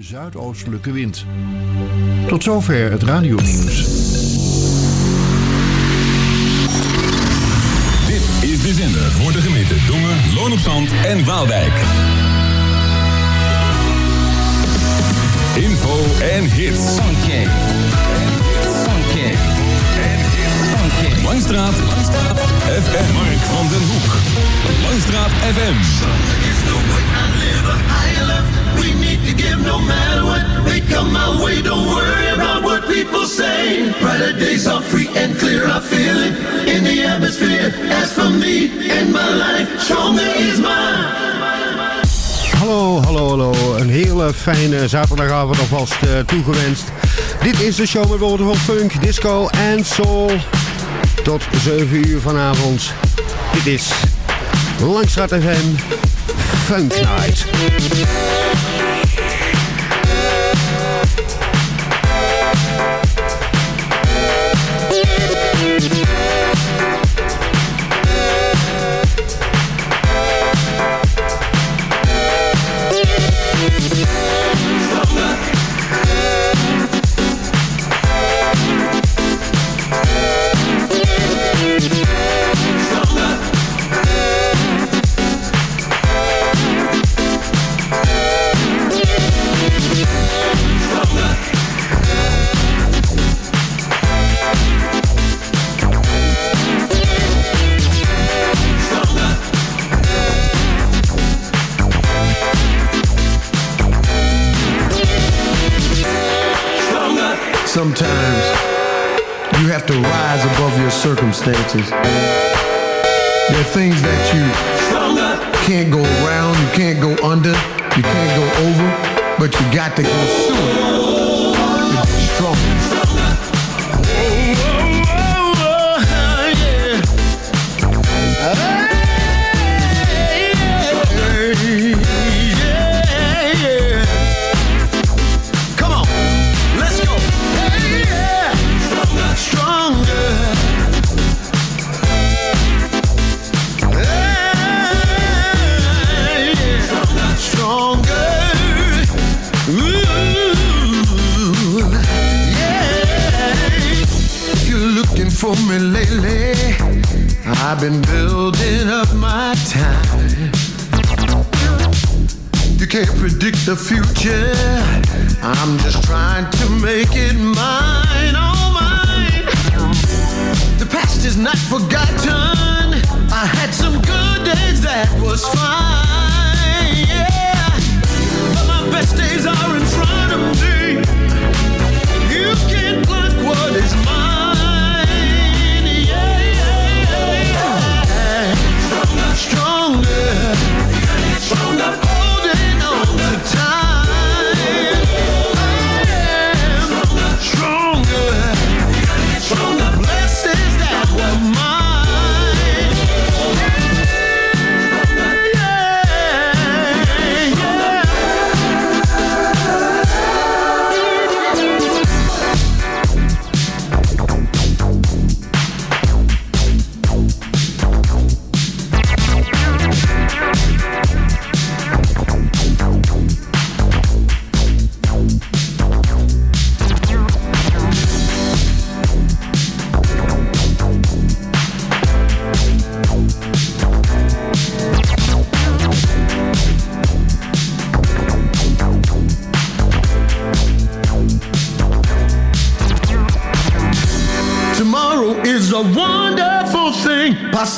zuidoostelijke wind. Tot zover het radionieuws. Dit is de zender voor de gemeente Dongen, Loon op Zand en Waalwijk. Info en hits. Funky. Funky. Langstraat. Langstraat. FM. Mark van den Hoek. Langstraat FM. We need to give no matter what may come my way. Don't worry about what people say. Brighter days are free and clear. I feel it in the atmosphere. As for me and my life, stronger is mine. Hallo, hallo, hallo. Een hele fijne zaterdagavond alvast uh, toegewenst. Dit is de show met Waterfall Funk, Disco en Soul. Tot 7 uur vanavond. Dit is Langstraat FM Funk Night. Circumstances. There are things that you can't go around, you can't go under, you can't go over, but you got to go through it been building up my time. You can't predict the future. I'm just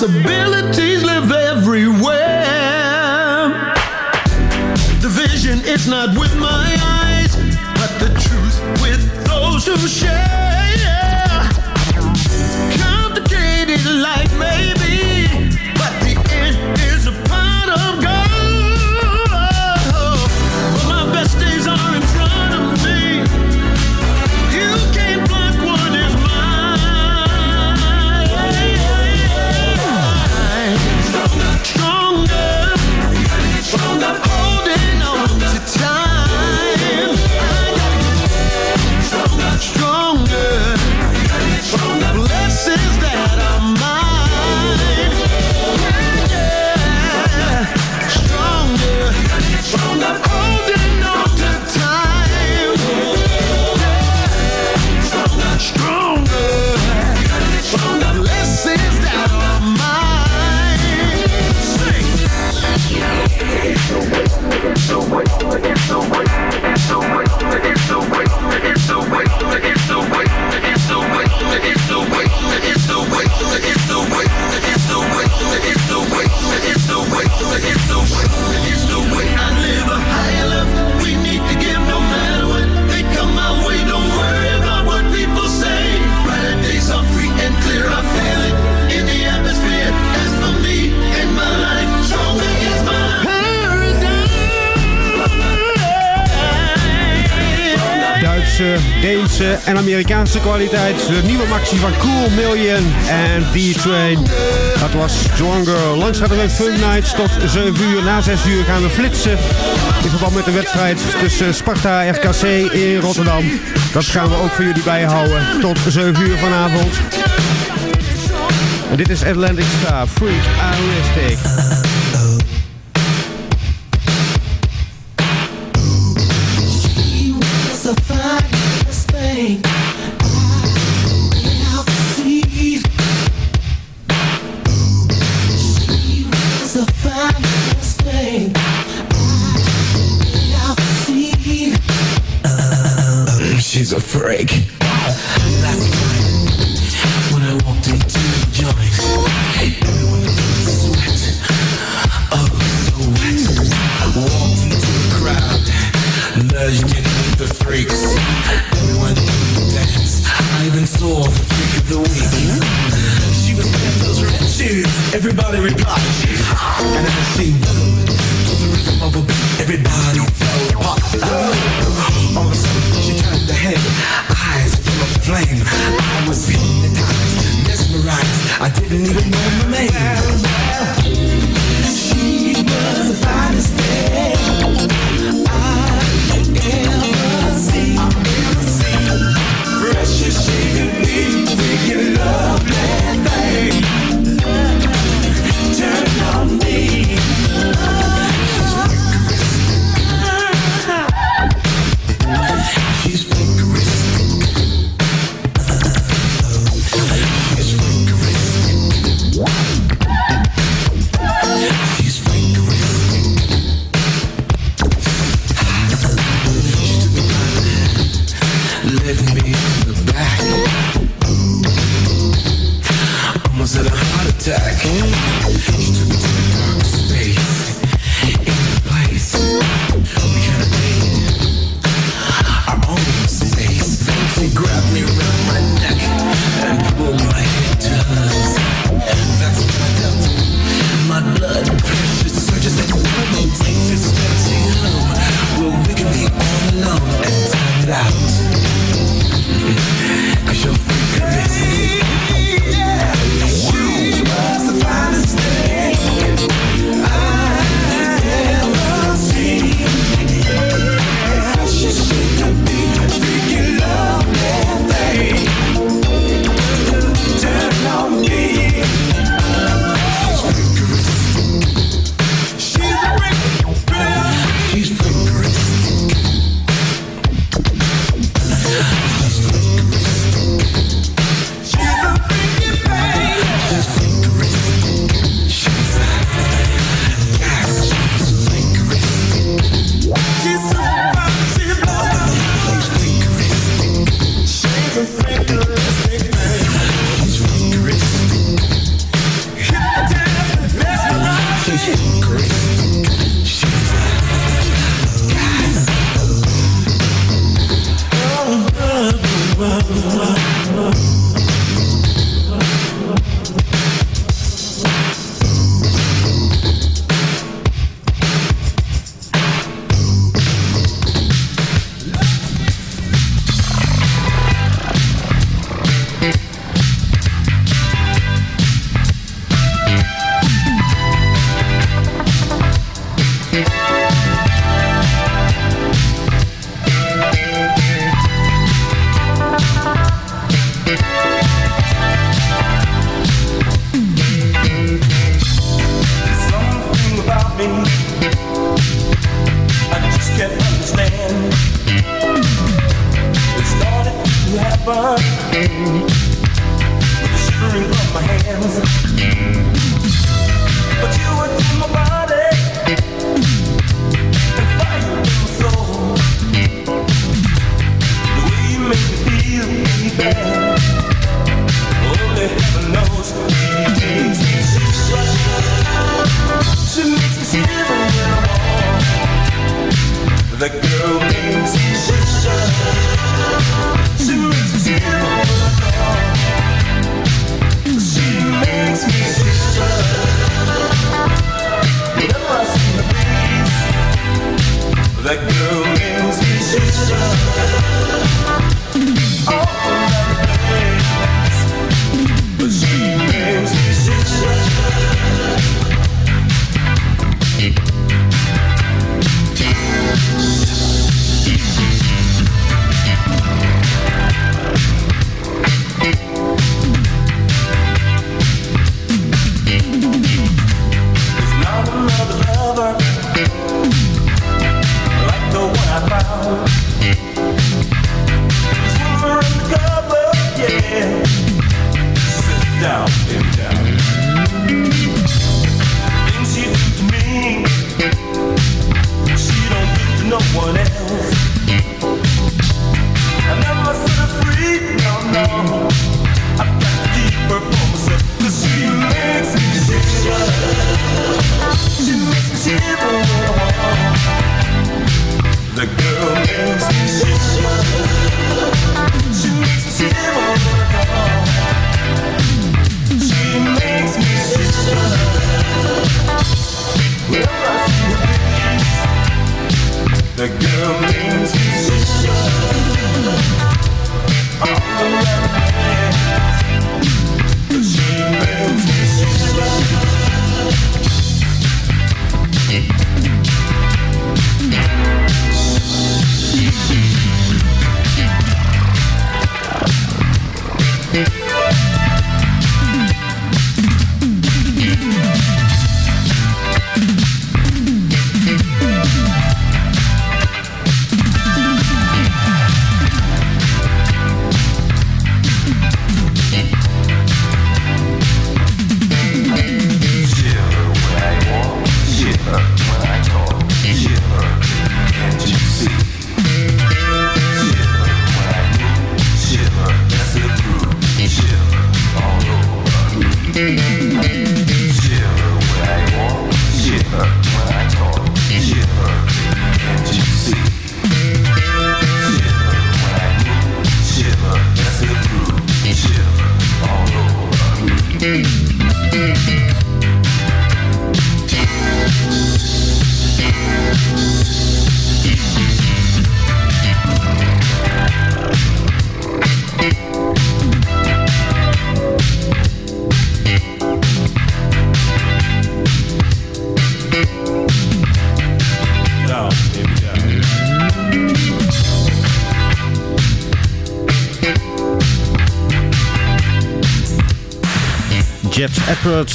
possibility Amerikaanse kwaliteit. De nieuwe maxi van Cool Million en D-Train. Dat was Stronger. Langs gaat er een Fun Nights tot 7 uur. Na 6 uur gaan we flitsen. In verband met de wedstrijd tussen Sparta RKC in Rotterdam. Dat gaan we ook voor jullie bijhouden. Tot 7 uur vanavond. En dit is Atlantic Star, Freak Auristic. a freak.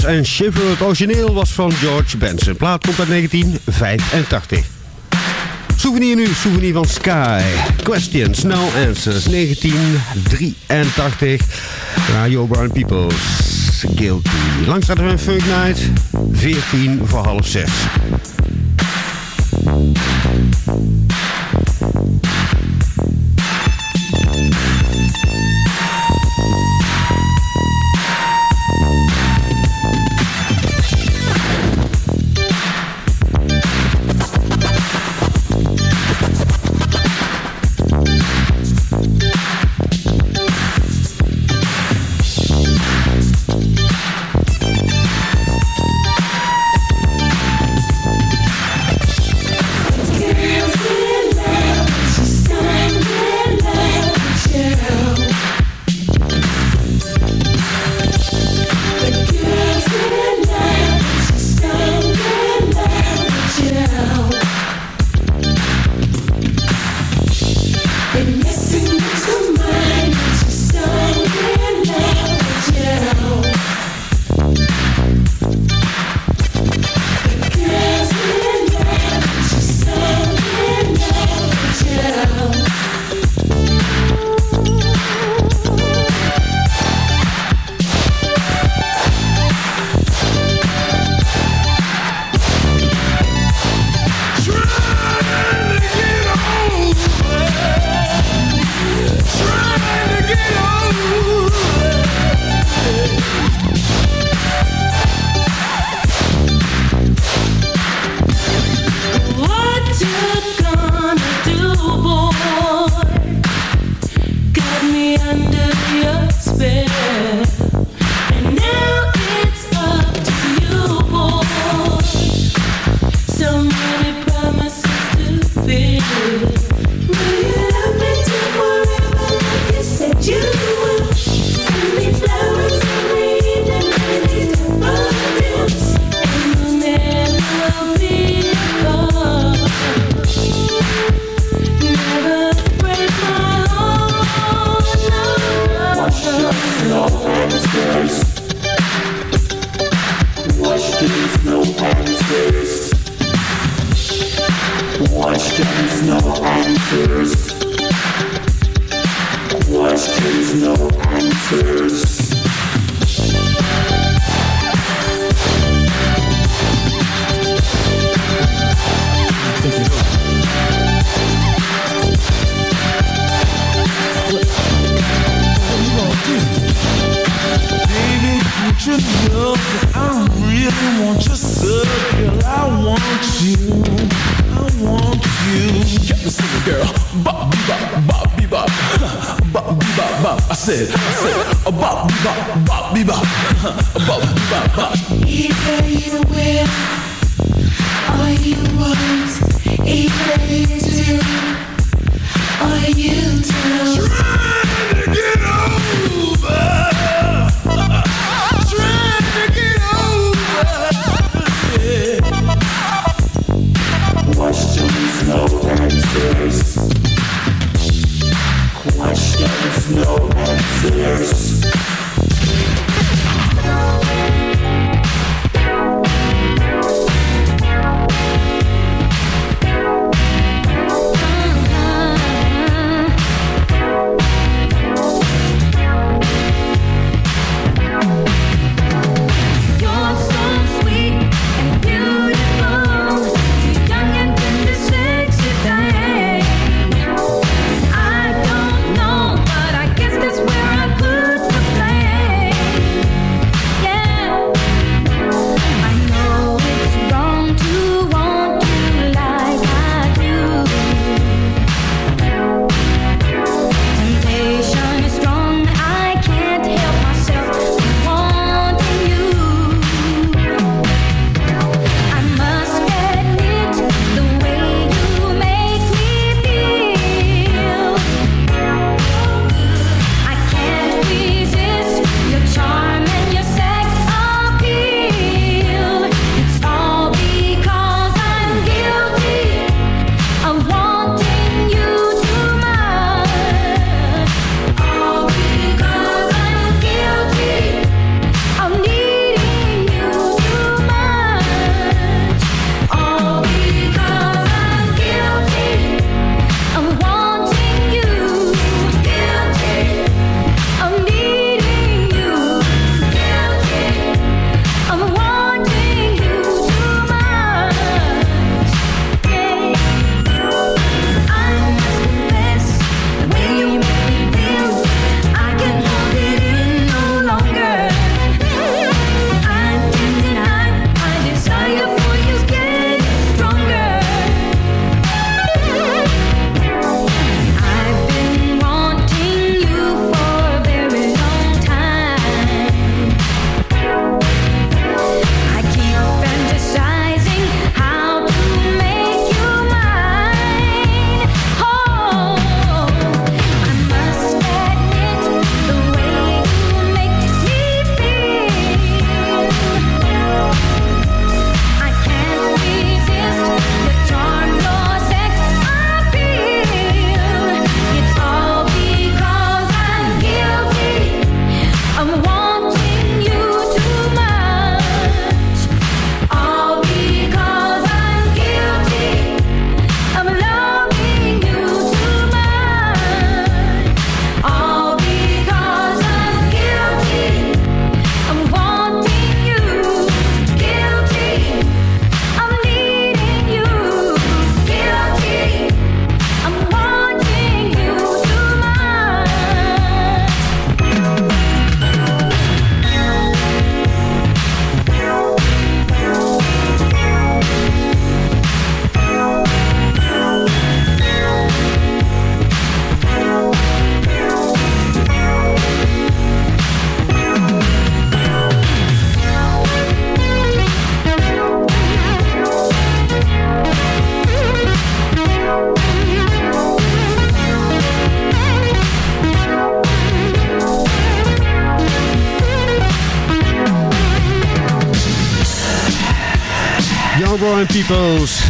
En Shiver. Het origineel was van George Benson. Plaat komt uit 1985. Souvenir nu, souvenir van Sky. Questions, no answers. 1983. Radio Brown Peoples. Guilty. Langs hadden we een Funk Night. 14 voor half 6.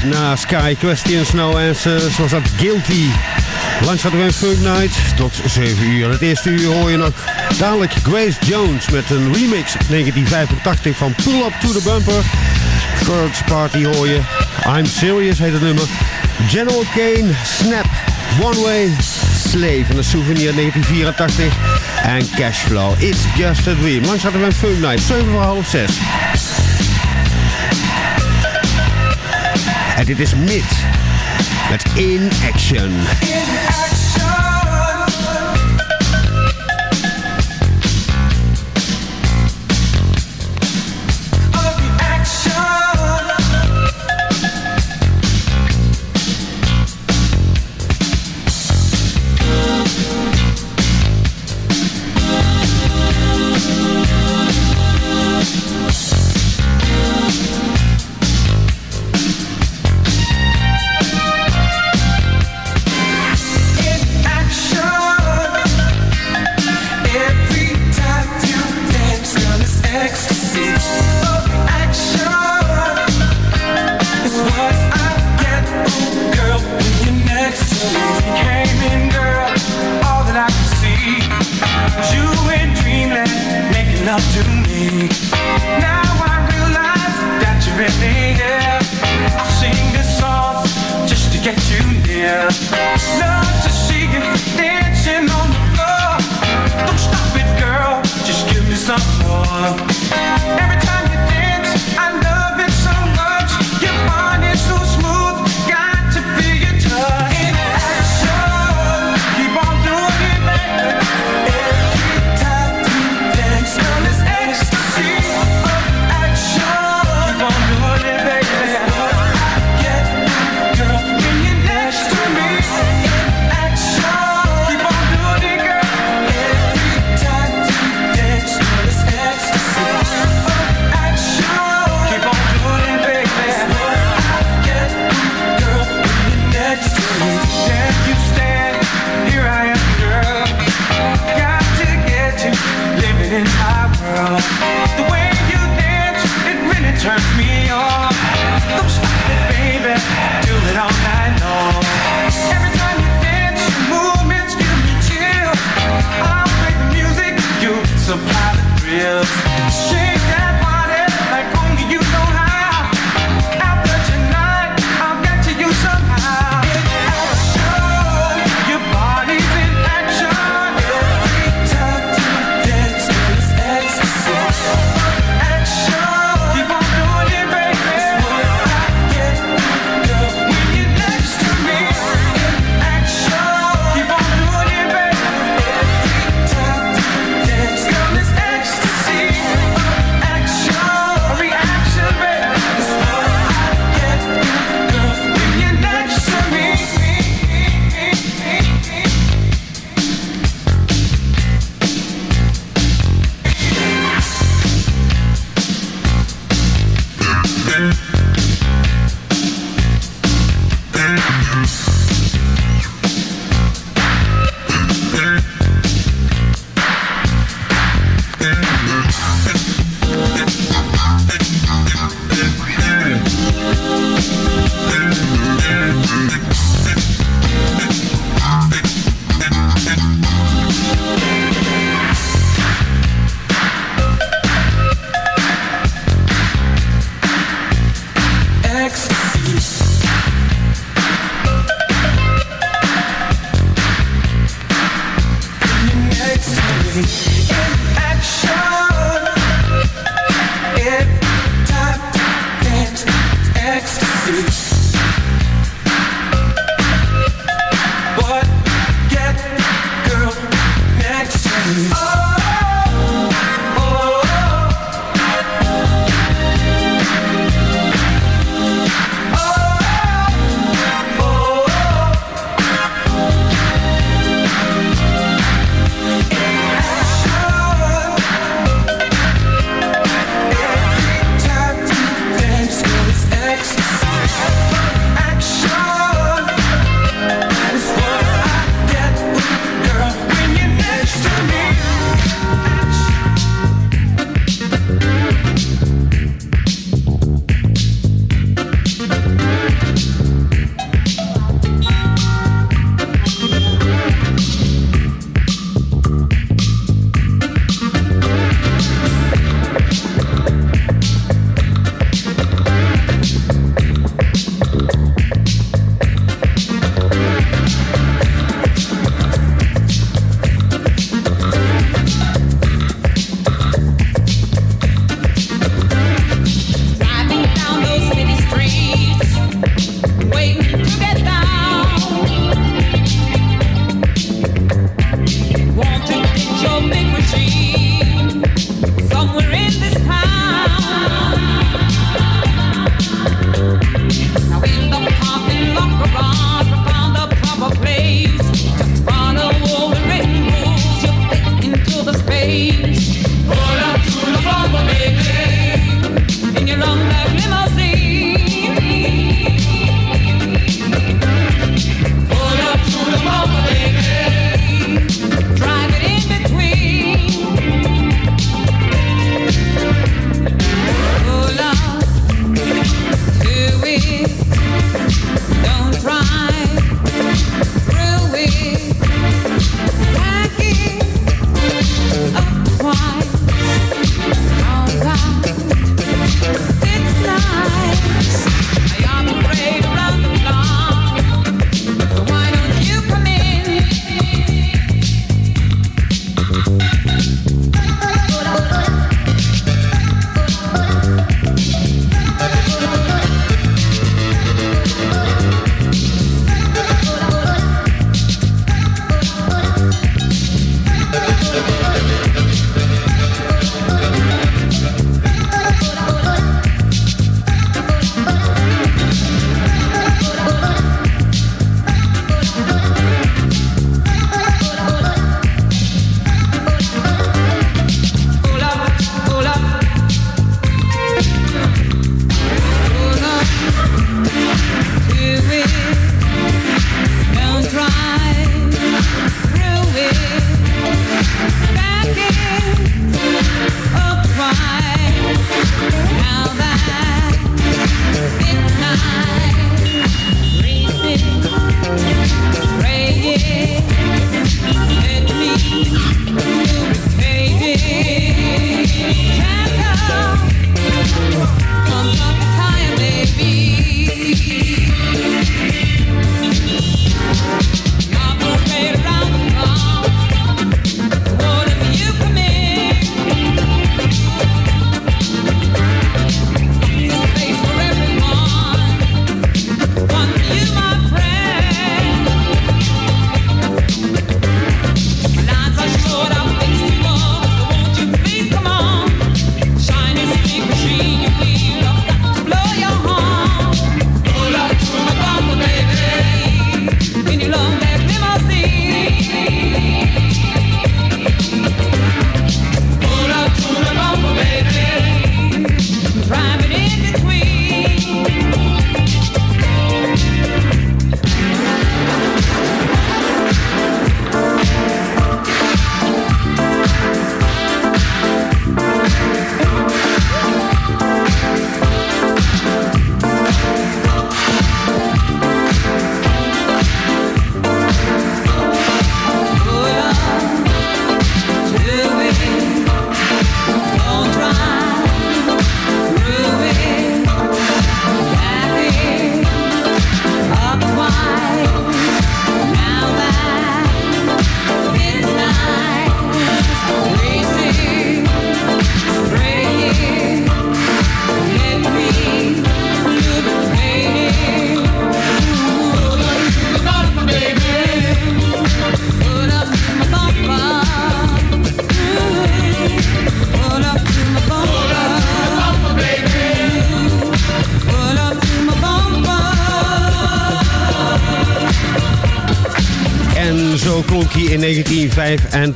Na Sky Questions No Answers was dat Guilty. Langs hadden we een Funk Night tot 7 uur. Het eerste uur hoor je nog dadelijk Grace Jones met een remix 1985 van Pull Up to the Bumper. Current Party hoor je. I'm Serious heet het nummer. General Kane, Snap, One Way, Slave en een souvenir 1984. En Cashflow, It's Just a Dream. Langs hadden we een Funk Night, 7 voor half 6. En dit is Mid met In Action. In action.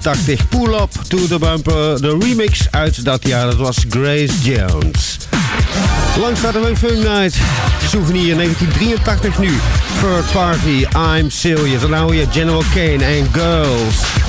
1985. Pull Up to the Bumper, de remix uit dat jaar. Dat was Grace Jones. Langs er een Funk Night. Souvenir 1983 nu. Third Party, I'm Serious. Nou je General Kane en Girls.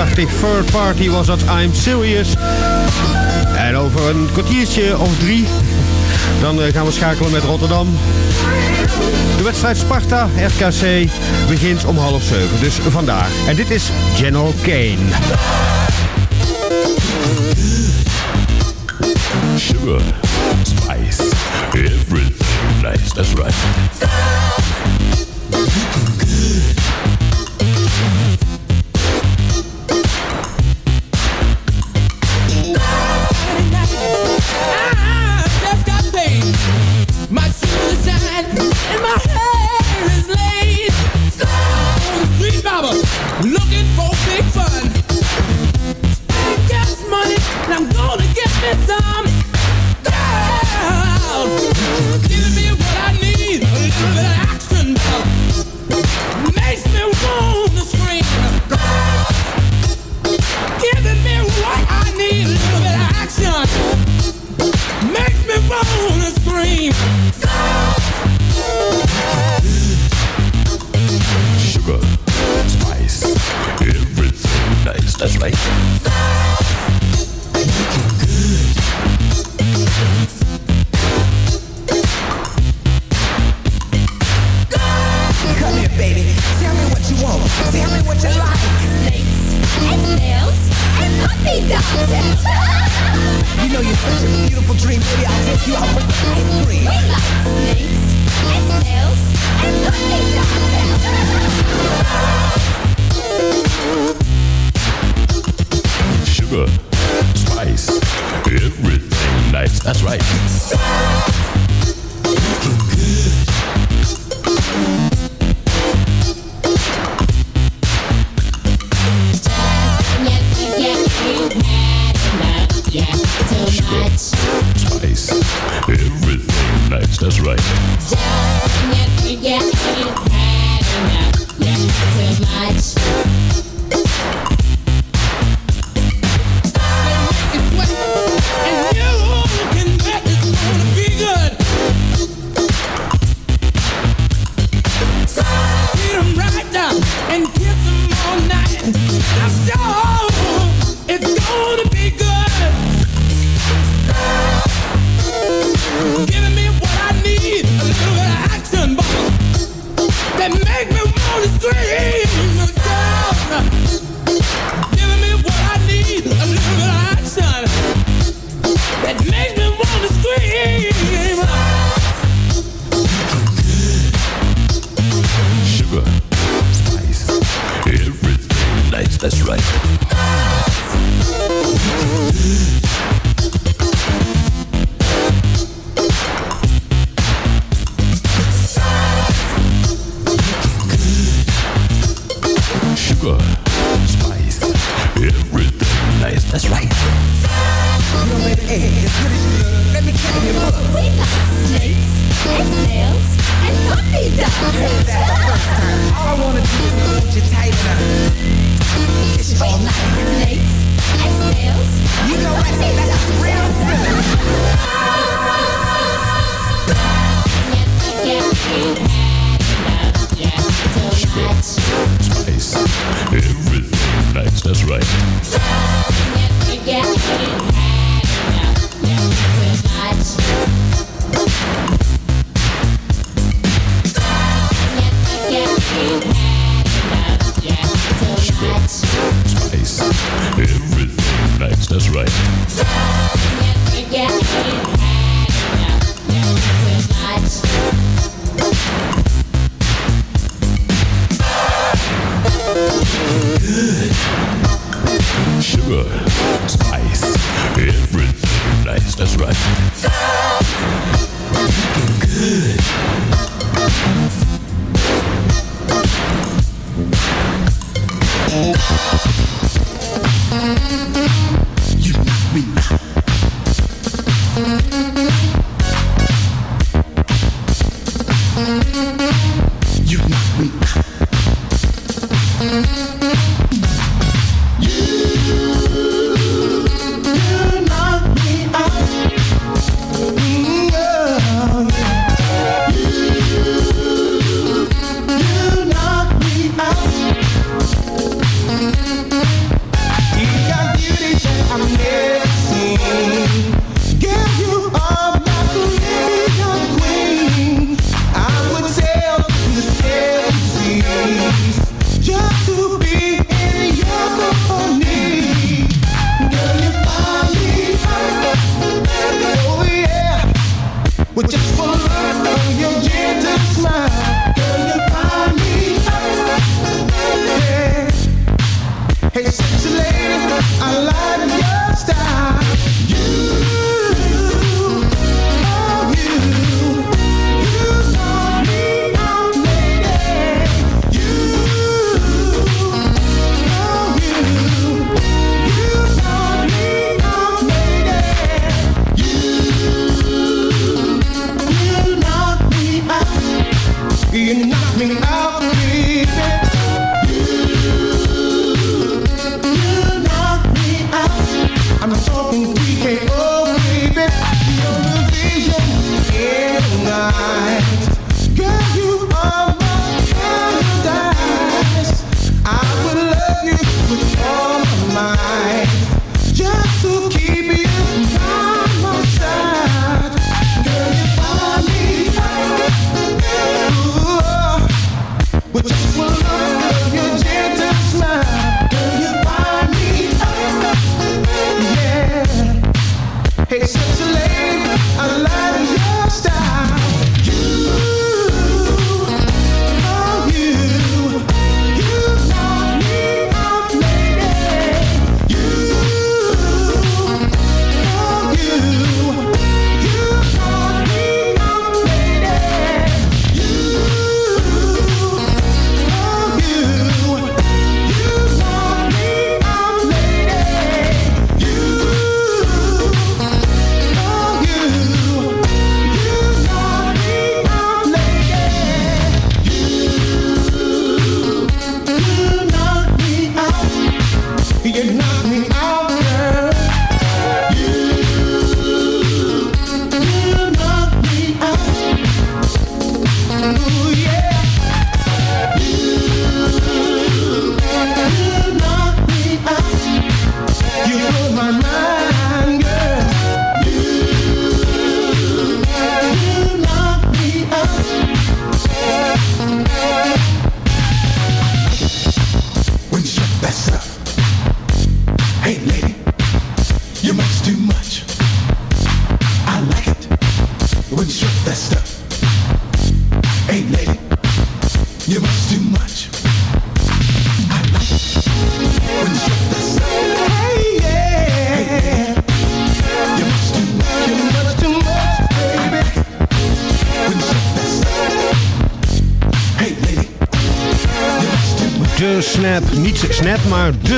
1983. Third Party was dat I'm Serious. En over een kwartiertje of drie... dan eh, gaan we schakelen met Rotterdam. De wedstrijd Sparta RKC begint om half zeven. Dus vandaag. En dit is General Kane. Sugar, spice, everything nice. That's right.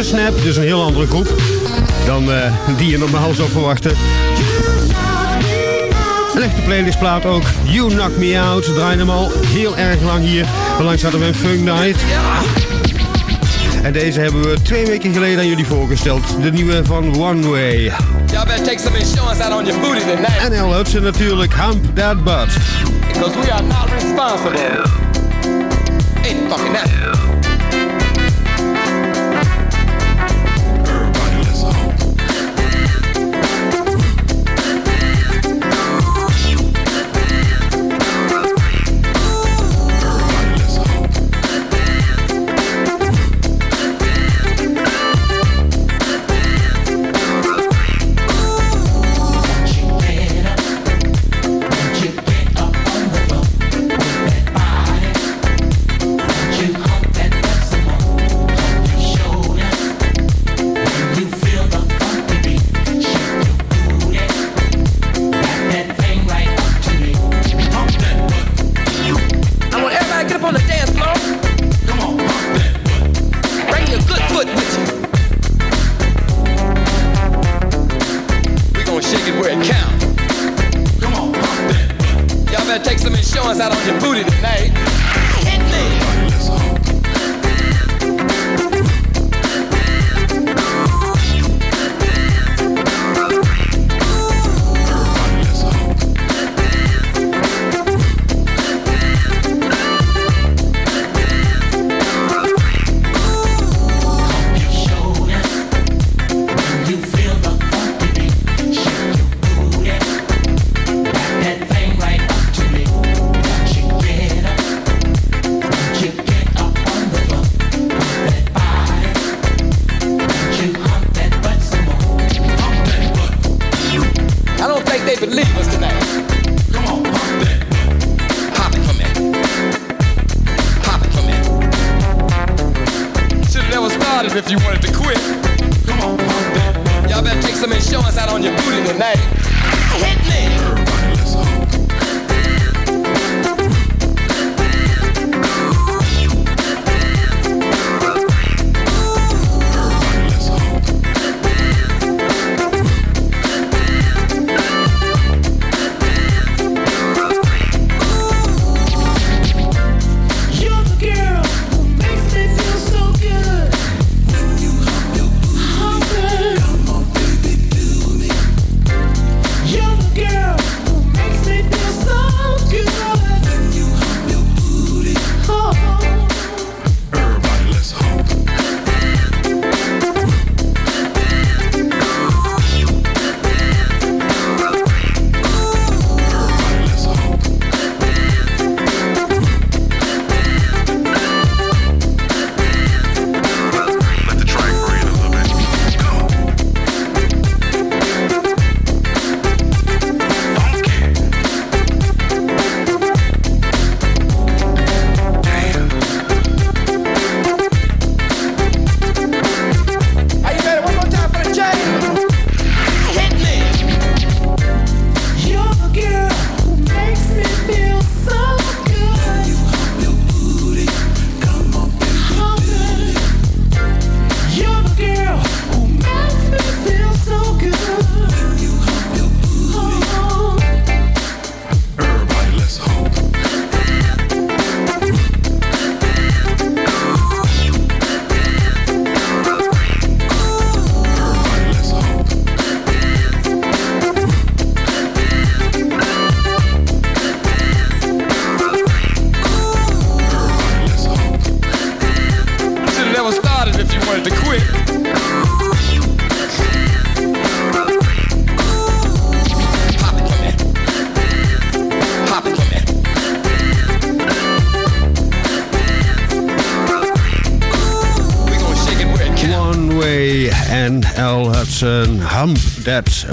Snap. Dus een heel andere groep dan eh, die je normaal zou verwachten. Een echte playlistplaat ook. You Knock Me Out. Ze draaien hem al heel erg lang hier. Langs hadden we een Funk Night. En deze hebben we twee weken geleden aan jullie voorgesteld. De nieuwe van One Way. Y'all better take some insurance out on your booty tonight. En El Hudson natuurlijk. Hump That Butt. Because we are not responsible. Ain't fucking that.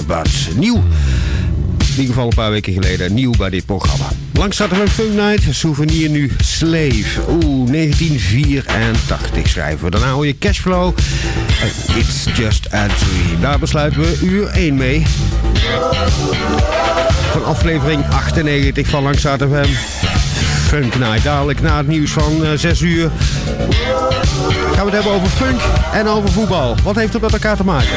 Butt. Nieuw. In ieder geval een paar weken geleden. Nieuw bij dit programma. Langs we Funk Night. Souvenir nu Slave. Oeh, 1984 schrijven we. Daarna hoor je Cashflow. It's Just a Dream. Daar besluiten we uur 1 mee. Van aflevering 98 van Langs FM. Funk Night. Dadelijk na het nieuws van eh, 6 uur gaan we het hebben over funk en over voetbal. Wat heeft het met elkaar te maken?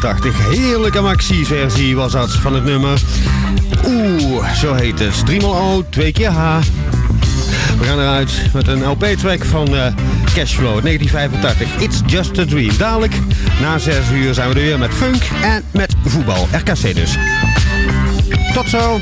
Heerlijke maxi-versie was dat van het nummer. Oeh, zo heet het. Driemaal O, twee keer H. We gaan eruit met een LP-track van eh, Cashflow 1985. It's Just a Dream. Dadelijk, na 6 uur zijn we er weer met funk en met voetbal. RKC dus. Tot zo!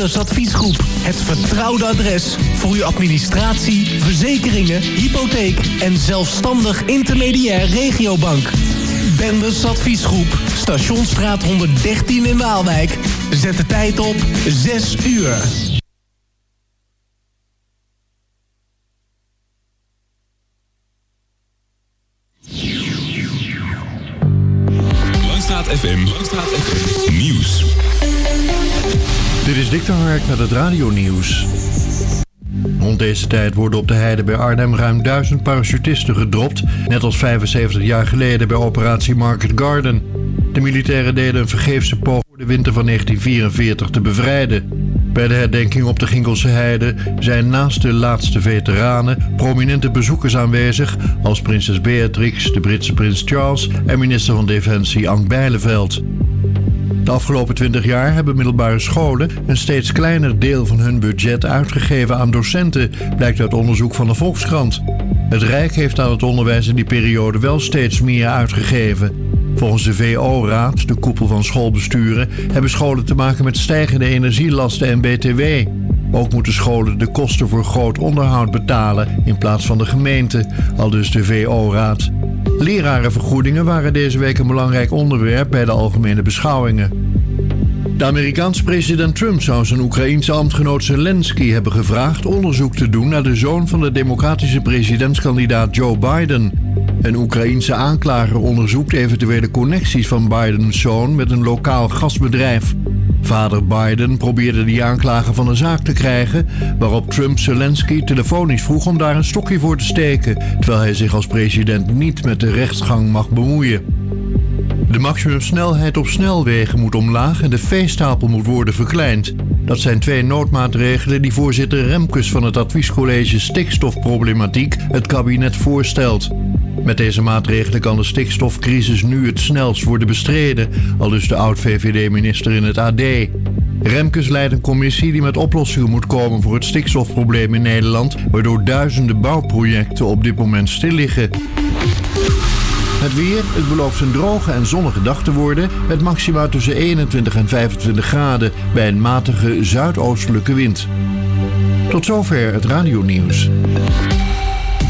De Adviesgroep. Het vertrouwde adres voor uw administratie, verzekeringen, hypotheek en zelfstandig intermediair regiobank. Benders Adviesgroep, Stationsstraat 113 in Waalwijk. Zet de tijd op 6 uur. Hark met het radionieuws. Rond deze tijd worden op de heide bij Arnhem ruim duizend parachutisten gedropt, net als 75 jaar geleden bij operatie Market Garden. De militairen deden een vergeefse poging de winter van 1944 te bevrijden. Bij de herdenking op de Ginkelse Heide zijn naast de laatste veteranen prominente bezoekers aanwezig als prinses Beatrix, de Britse prins Charles en minister van Defensie Ank Bijleveld. De afgelopen 20 jaar hebben middelbare scholen een steeds kleiner deel van hun budget uitgegeven aan docenten, blijkt uit onderzoek van de Volkskrant. Het Rijk heeft aan het onderwijs in die periode wel steeds meer uitgegeven. Volgens de VO-raad, de koepel van schoolbesturen, hebben scholen te maken met stijgende energielasten en BTW. Ook moeten scholen de kosten voor groot onderhoud betalen in plaats van de gemeente, al dus de VO-raad. Lerarenvergoedingen waren deze week een belangrijk onderwerp bij de algemene beschouwingen. De Amerikaanse president Trump zou zijn Oekraïense ambtgenoot Zelensky hebben gevraagd onderzoek te doen naar de zoon van de democratische presidentskandidaat Joe Biden. Een Oekraïense aanklager onderzoekt eventuele connecties van Bidens zoon met een lokaal gasbedrijf. Vader Biden probeerde die aanklager van een zaak te krijgen, waarop Trump Zelensky telefonisch vroeg om daar een stokje voor te steken, terwijl hij zich als president niet met de rechtsgang mag bemoeien. De maximumsnelheid op snelwegen moet omlaag en de veestapel moet worden verkleind. Dat zijn twee noodmaatregelen die voorzitter Remkes van het adviescollege Stikstofproblematiek het kabinet voorstelt. Met deze maatregelen kan de stikstofcrisis nu het snelst worden bestreden, al dus de oud-VVD-minister in het AD. Remkes leidt een commissie die met oplossingen moet komen voor het stikstofprobleem in Nederland, waardoor duizenden bouwprojecten op dit moment stil liggen. Het weer, het belooft een droge en zonnige dag te worden, met maxima tussen 21 en 25 graden bij een matige zuidoostelijke wind. Tot zover het radionieuws.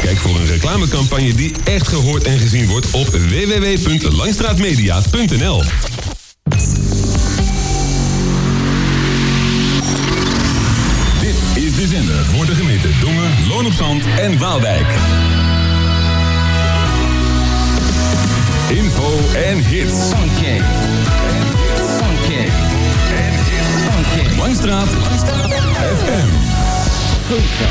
Kijk voor een reclamecampagne die echt gehoord en gezien wordt op www.langstraatmedia.nl. Dit is de zender voor de gemeente Dongen, Loon op Zand en Waalwijk. Info en hits. Funky. Funky. Funky. Langstraat. Langstraat. FM. Funky.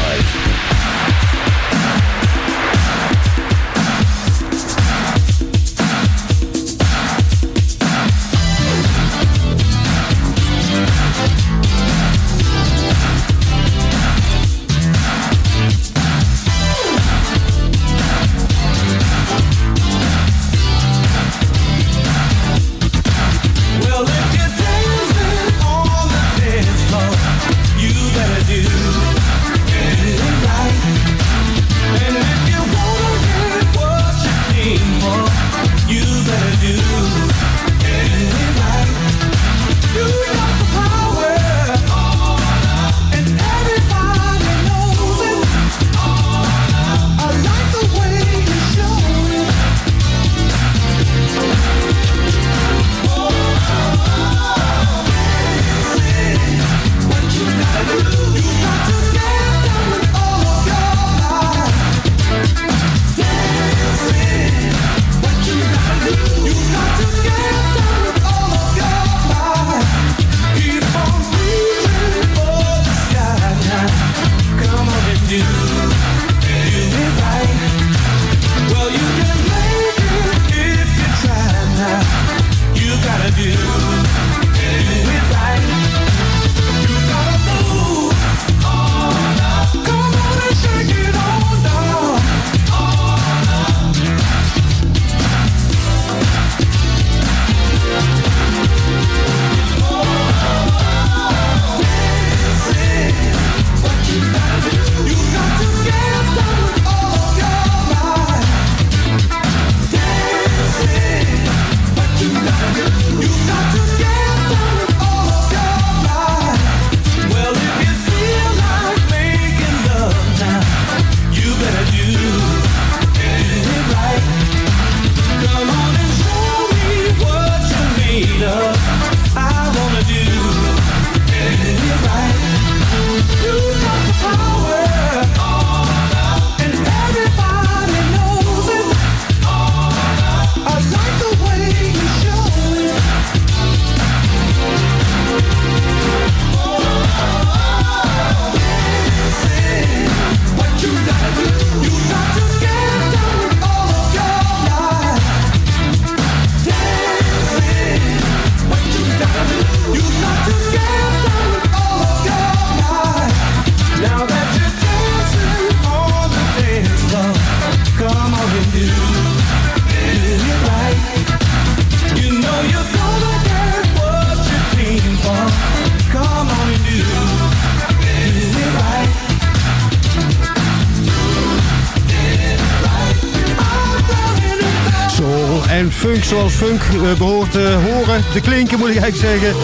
Behoort te horen, te klinken moet ik eigenlijk zeggen.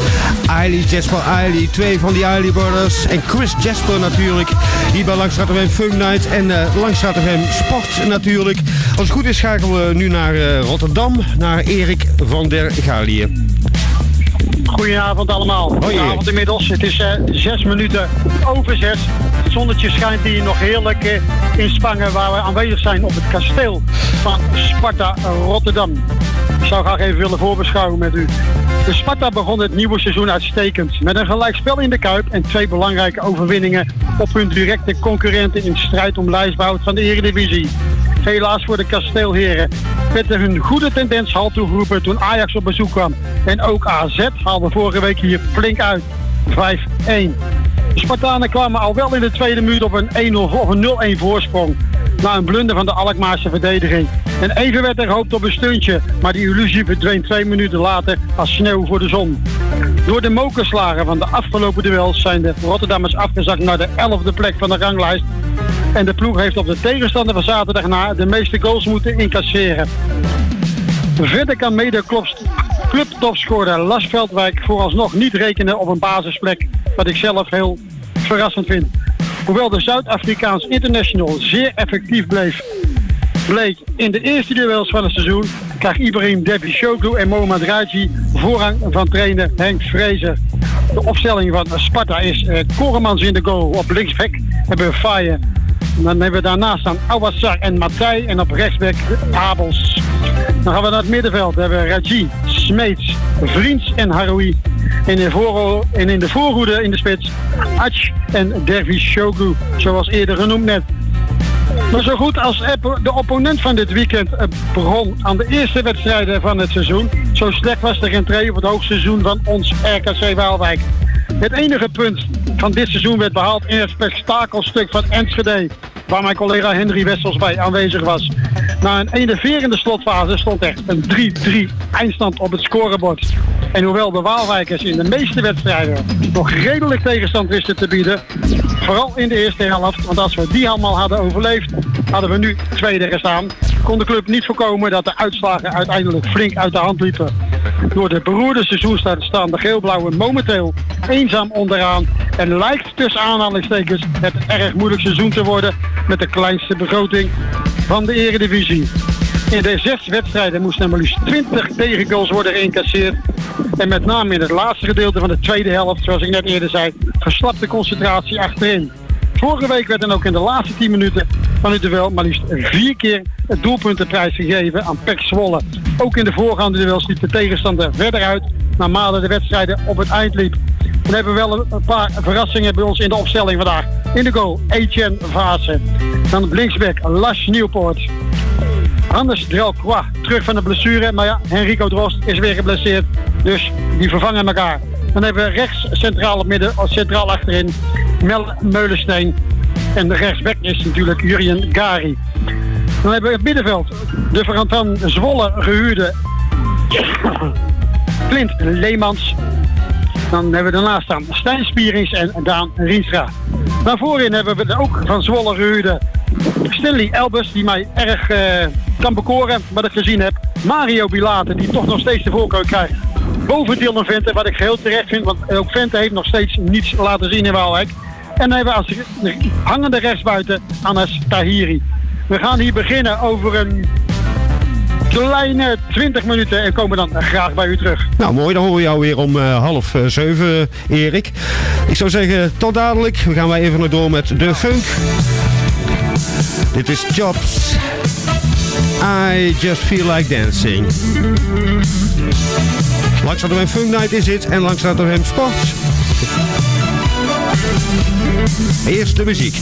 Eiley, Jasper Eiley, twee van die Eiley Brothers en Chris Jasper natuurlijk. Hier bij Langstraat FM Funk Night en uh, Langstraat FM Sport natuurlijk. Als het goed is schakelen we nu naar eh, Rotterdam, naar Erik van der Galië. Goedenavond allemaal. Goedenavond inmiddels. Het is eh, zes minuten over zes. Het zonnetje schijnt hier nog heerlijk eh, in Spangen waar we aanwezig zijn op het kasteel van Sparta Rotterdam. Ik zou graag even willen voorbeschouwen met u. De Sparta begon het nieuwe seizoen uitstekend. Met een gelijkspel in de Kuip en twee belangrijke overwinningen op hun directe concurrenten in strijd om lijstbehoud van de Eredivisie. Helaas voor de kasteelheren werd er hun goede tendens halt toegeroepen toen Ajax op bezoek kwam. En ook AZ haalde vorige week hier flink uit. 5-1. De Spartanen kwamen al wel in de tweede minuut op een 1-0 of een 0-1 voorsprong. Na een blunder van de Alkmaarse verdediging. En even gehoopt op een stuntje, maar die illusie verdween twee minuten later als sneeuw voor de zon. Door de mokerslagen van de afgelopen duels zijn de Rotterdammers afgezakt naar de 11e plek van de ranglijst. En de ploeg heeft op de tegenstander van zaterdag na de meeste goals moeten incasseren. Verder kan mede clubtopscorer Las Veldwijk vooralsnog niet rekenen op een basisplek, wat ik zelf heel verrassend vind. Hoewel de Zuid-Afrikaans international zeer effectief bleef, bleek in de eerste duels van het seizoen, krijgt Ibrahim Dervishoglu en Mohamed Raji voorrang van trainer Henk Vrezer. De opstelling van Sparta is eh, Koremans in de goal, op linksback hebben we Faye. Dan hebben we daarnaast staan Awassar en Matthij en op rechtsback Abels. Dan gaan we naar het middenveld. Dan hebben we Raji, Smeets, Vriends en Haroui. En in, en in de voorhoede in de spits Ach en Dervish Shogu, zoals eerder genoemd net. Maar zo goed als de opponent van dit weekend eh, begon aan de eerste wedstrijden van het seizoen. Zo slecht was de rentree op het hoogseizoen van ons RKC Waalwijk. Het enige punt van dit seizoen werd behaald in het spektakelstuk van Enschede. Waar mijn collega Henry Wessels bij aanwezig was. Na een enerverende slotfase stond er een 3-3 eindstand op het scorebord. En hoewel de Waalwijkers in de meeste wedstrijden nog redelijk tegenstand wisten te bieden, vooral in de eerste helft, want als we die allemaal hadden overleefd, hadden we nu tweede gestaan, kon de club niet voorkomen dat de uitslagen uiteindelijk flink uit de hand liepen. Door de beroerde seizoenstart staan de geelblauwen momenteel eenzaam onderaan en lijkt tussen aanhalingstekens het erg moeilijk seizoen te worden met de kleinste begroting van de eredivisie. In de zes wedstrijden moesten er maar liefst 20 tegengoals worden geïncasseerd. En met name in het laatste gedeelte van de tweede helft, zoals ik net eerder zei, verslapte concentratie achterin. Vorige week werd dan ook in de laatste 10 minuten van het duel maar liefst vier keer het doelpuntenprijs gegeven aan Pek Zwolle. Ook in de voorgaande duels liep de tegenstander verder uit naarmate de wedstrijden op het eind liep. Dan hebben we wel een paar verrassingen bij ons in de opstelling vandaag. In de goal, Etienne Vaassen. Dan op linksback, Las Nieuwpoort. Anders Delcroix, terug van de blessure. Maar ja, Henrico Drost is weer geblesseerd. Dus die vervangen elkaar. Dan hebben we rechts centraal op midden, centraal achterin, Mel Meulensteen. En de rechtsback is natuurlijk Jurien Gari. Dan hebben we het middenveld. De van- Zwolle gehuurde Clint Leemans. Dan hebben we daarnaast staan Stijn Spierings en Daan Rienstra. Naar voorin hebben we ook van Zwolle gehuurde Stanley Elbers, die mij erg eh, kan bekoren, wat ik gezien heb. Mario Bilate, die toch nog steeds de voorkeur krijgt. Boven Dylan Vente, wat ik heel terecht vind, want ook Vente heeft nog steeds niets laten zien in Waalwijk. En dan hebben we als hangende rechtsbuiten Anas Tahiri. We gaan hier beginnen over een kleine 20 minuten en komen dan graag bij u terug. Nou mooi, dan horen we jou weer om eh, half eh, zeven, Erik. Ik zou zeggen, tot dadelijk. We gaan wij even nog door met de funk. Dit is Jobs. I just feel like dancing. Langs een Funk Night is het en langs hem Sport. Eerst de muziek.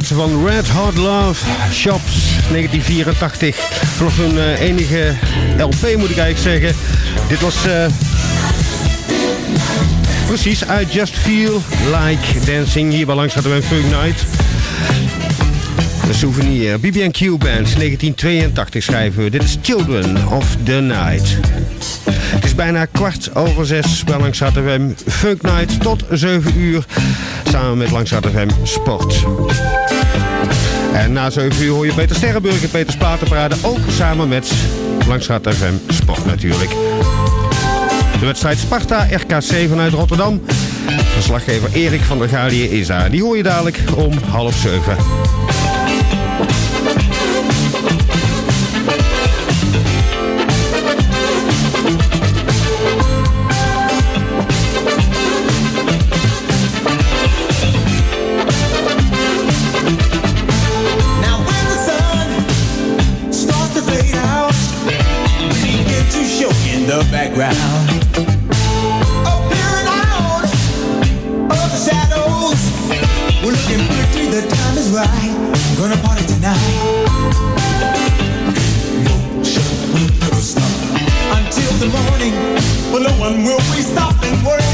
Ze van Red Hot Love Shops 1984. Vanaf hun enige LP moet ik eigenlijk zeggen. Dit was eh, precies I Just Feel Like Dancing. Hier bij langs hadden we een Funk Night. Een souvenir. BB&Q Band 1982 schrijven we. Dit is Children of the Night. Het is bijna kwart over zes bij Langs FM Funk Night tot 7 uur. Samen met Langstraat FM Sport. En na 7 uur hoor je Peter Sterrenburg en Peter Spatenparade. Ook samen met Langstraat FM Sport natuurlijk. De wedstrijd Sparta RKC vanuit Rotterdam. Verslaggever Erik van der Galië is daar. Die hoor je dadelijk om half 7. But no one will be stopping worrying.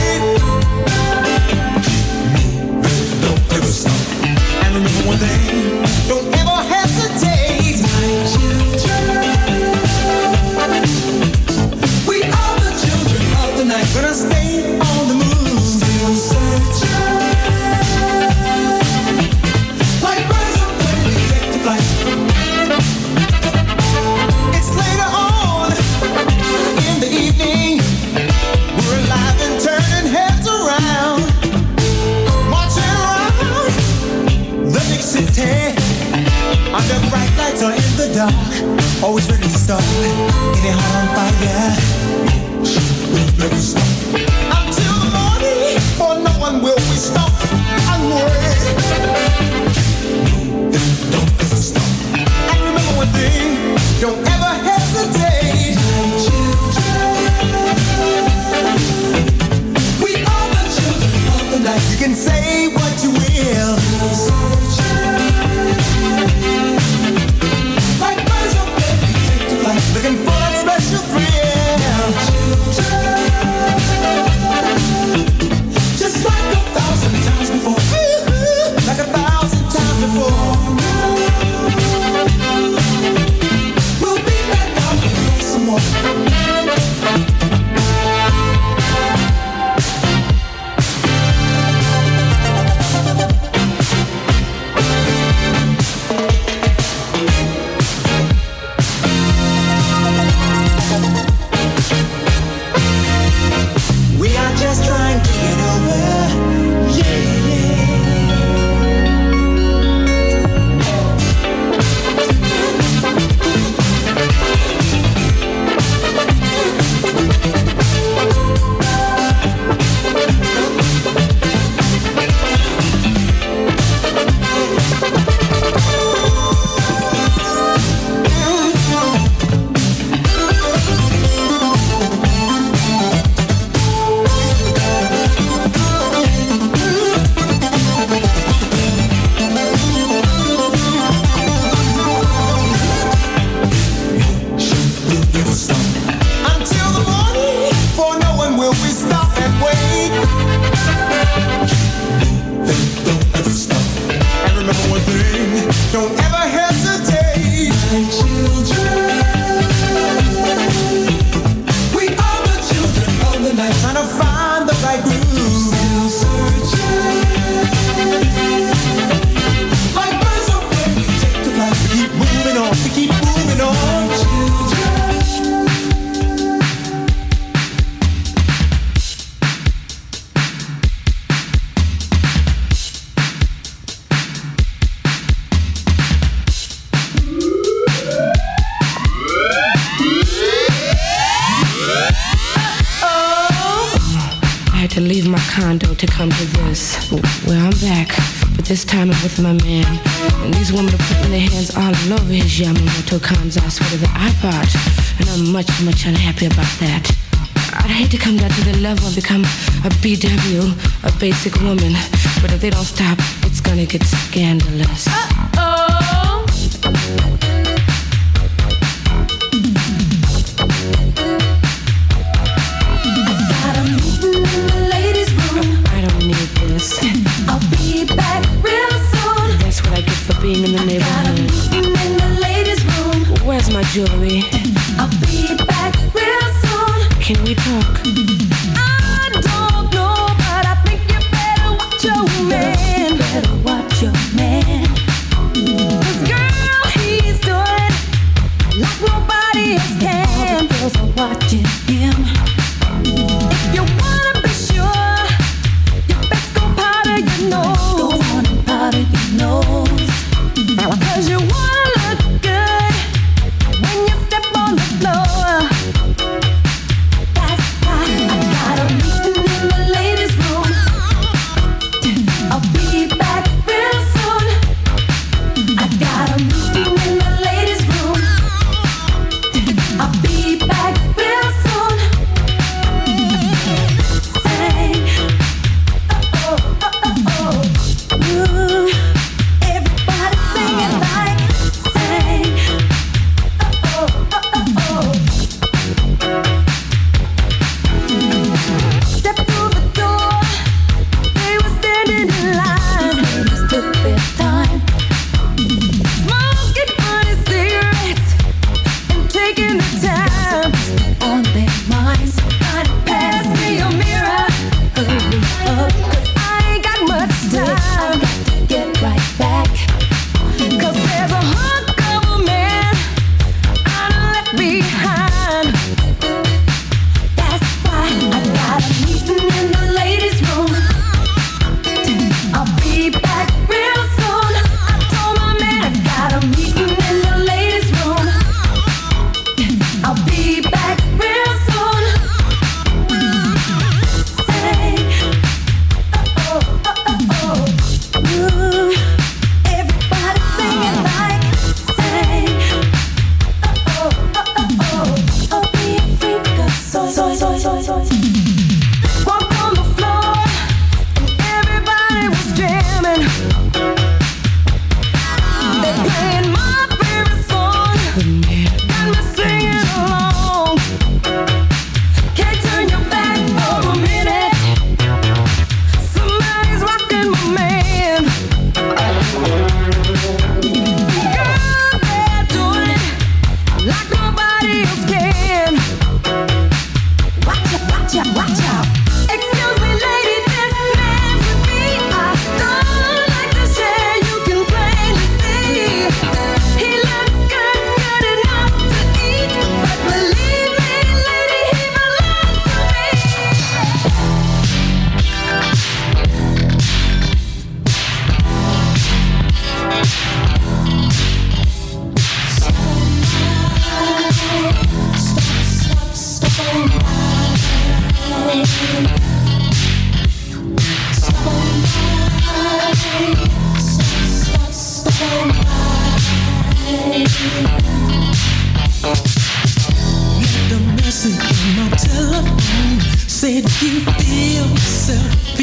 debut a basic woman, but if they don't stop, it's gonna get scandalous.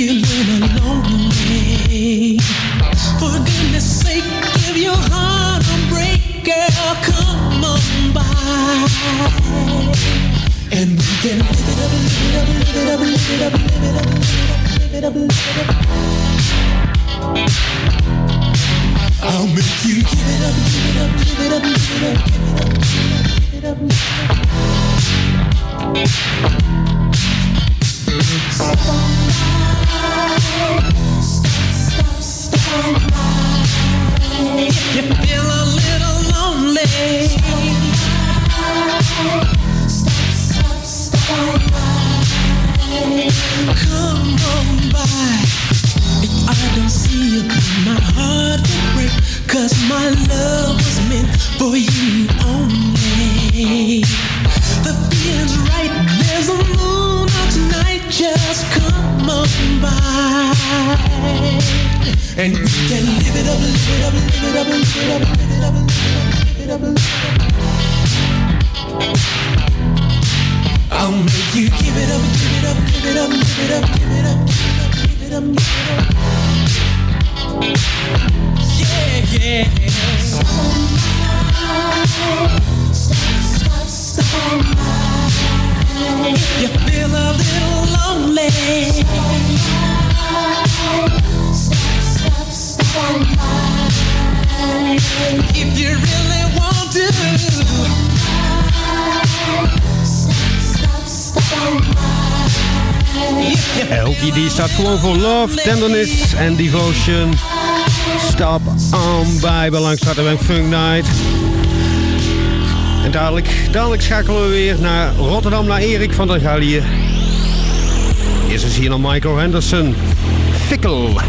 feeling lonely. For goodness sake, give your heart a break, girl. Come on by. And we can it up, it up, it up, it up, it up, it up, it up. I'll make you give it up, give it up, give it up, give it up, give it up, give it up. Give it up. you feel a little lonely. Stop, stop, stop, Come on by. If I don't see you, my heart will. Cause my love was meant for you only. The feeling's right, there's a just come on by. And you can live it up, live it up, live it up, live it up, live it up, live it up, live it up. I'll make you give it up, give it up, give it up, give it up, give it up, give it up, give it up. Yeah, yeah. Stop, stop, stop. You feel a little lonely. If you really want to. LTD staat gewoon voor Love, Tenderness en Devotion. Stop on bij Belangstraat en Funk Night. En dadelijk, dadelijk schakelen we weer naar Rotterdam, naar Erik van der Gallië. Eerst is hier nog Michael Henderson. Fikkel.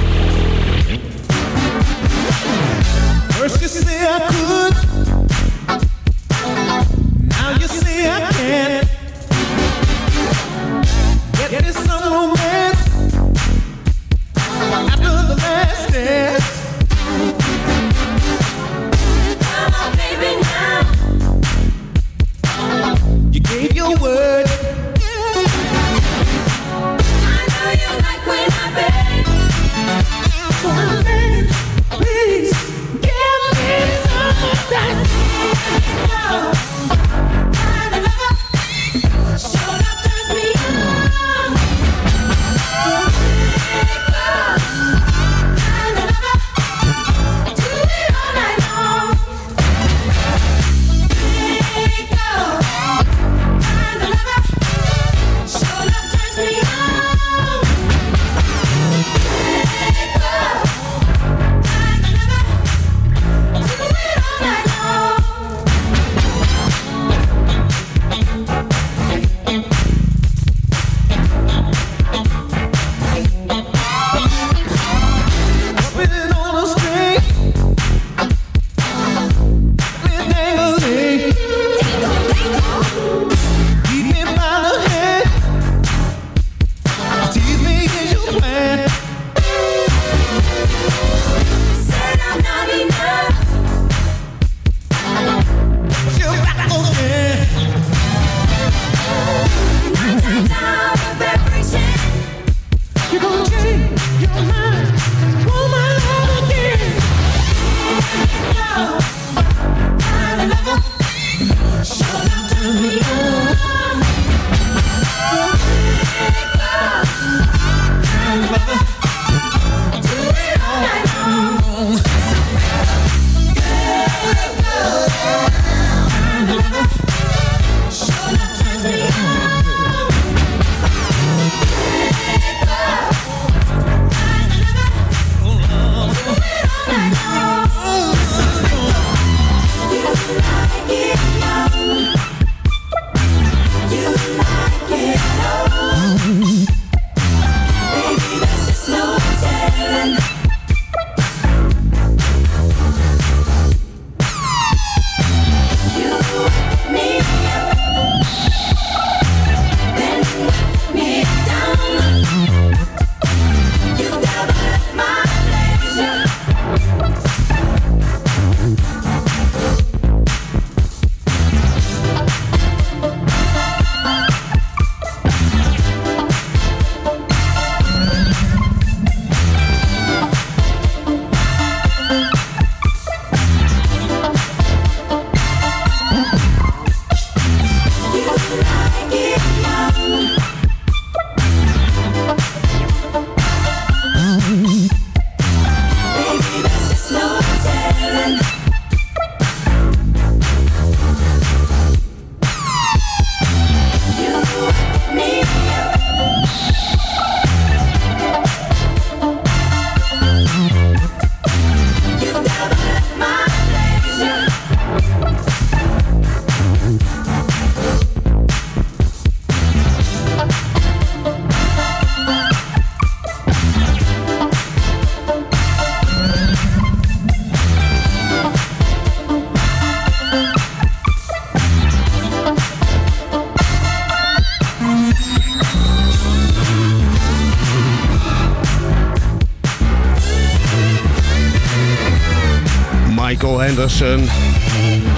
Henderson.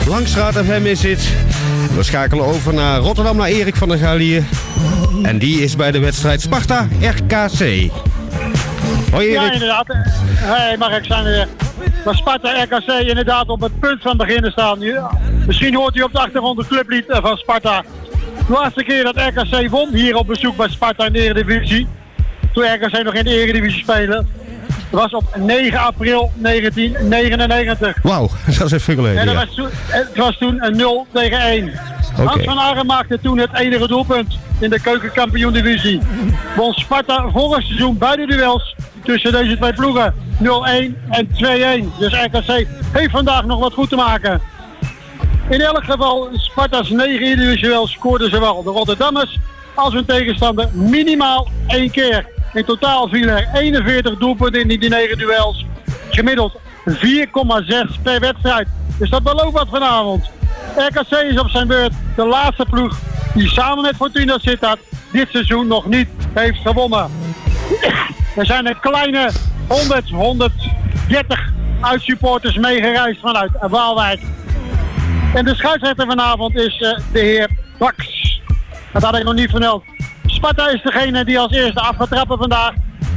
Langstraat FM is dit. We schakelen over naar Rotterdam naar Erik van der Galier. En die is bij de wedstrijd Sparta RKC. Hoi Ja, Erik. inderdaad. Hey Mark, zijn we weer. Maar Sparta RKC inderdaad op het punt van beginnen staan. Ja, Misschien hoort u op de achtergrond het clublied eh, van Sparta. De laatste keer dat RKC won, hier op bezoek bij Sparta in de Eredivisie. Toen RKC nog in de Eredivisie spelen. Dat was op 9 april 1999. Wauw, dat is even geleden. En dat ja. was toen, het was toen een 0 tegen 1. Hans Oké. van Arren maakte toen het enige doelpunt in de keukenkampioen-divisie. Won Sparta vorig seizoen beide duels tussen deze twee ploegen. 0-1 en 2-1. Dus RKC heeft vandaag nog wat goed te maken. In elk geval, Sparta's 9 individueel scoorden zowel de Rotterdammers als hun tegenstander minimaal één keer. In totaal vielen er 41 doelpunten in die 9 duels. Gemiddeld 4,6 per wedstrijd. Dus dat belooft wat vanavond. RKC is op zijn beurt de laatste ploeg die samen met Fortuna Sittard dit seizoen nog niet heeft gewonnen. Er zijn een kleine 100, 130 uitsupporters meegereisd vanuit Waalwijk. En de scheidsrechter vanavond is eh, de heer Bax. Dat had ik nog niet vermeld. Sparta is degene die als eerste af gaat trappen vandaag.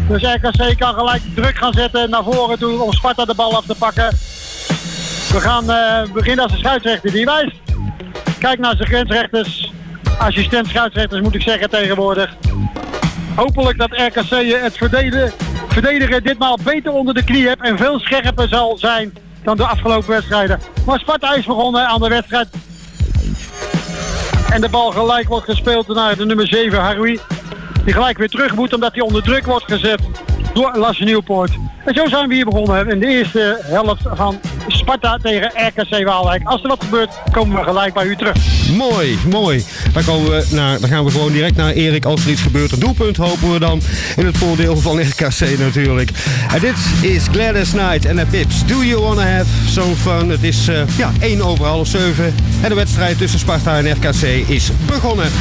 Dus RKC kan gelijk druk gaan zetten naar voren toe om Sparta de bal af te pakken. We gaan eh, beginnen als de scheidsrechter die wijst. Kijk naar zijn grensrechters. Assistent scheidsrechters moet ik zeggen tegenwoordig. Hopelijk dat RKC het verdedigen, ditmaal beter onder de knie heeft en veel scherper zal zijn dan de afgelopen wedstrijden. Maar Sparta is begonnen aan de wedstrijd. En de bal gelijk wordt gespeeld naar de nummer 7 Haroui. Die gelijk weer terug moet omdat hij onder druk wordt gezet door Lasse Nieuwpoort. En zo zijn we hier begonnen in de eerste helft van Sparta tegen RKC Waalwijk. Als er wat gebeurt, komen we gelijk bij u terug. Mooi, mooi. Dan, komen we naar, dan gaan we gewoon direct naar Erik. Als er iets gebeurt, een doelpunt hopen we dan. In het voordeel van RKC natuurlijk. En dit is Gladys Knight en de Pips. Do you wanna have some fun? Het is eh, ja, 1 over half 7. En de wedstrijd tussen Sparta en RKC is begonnen.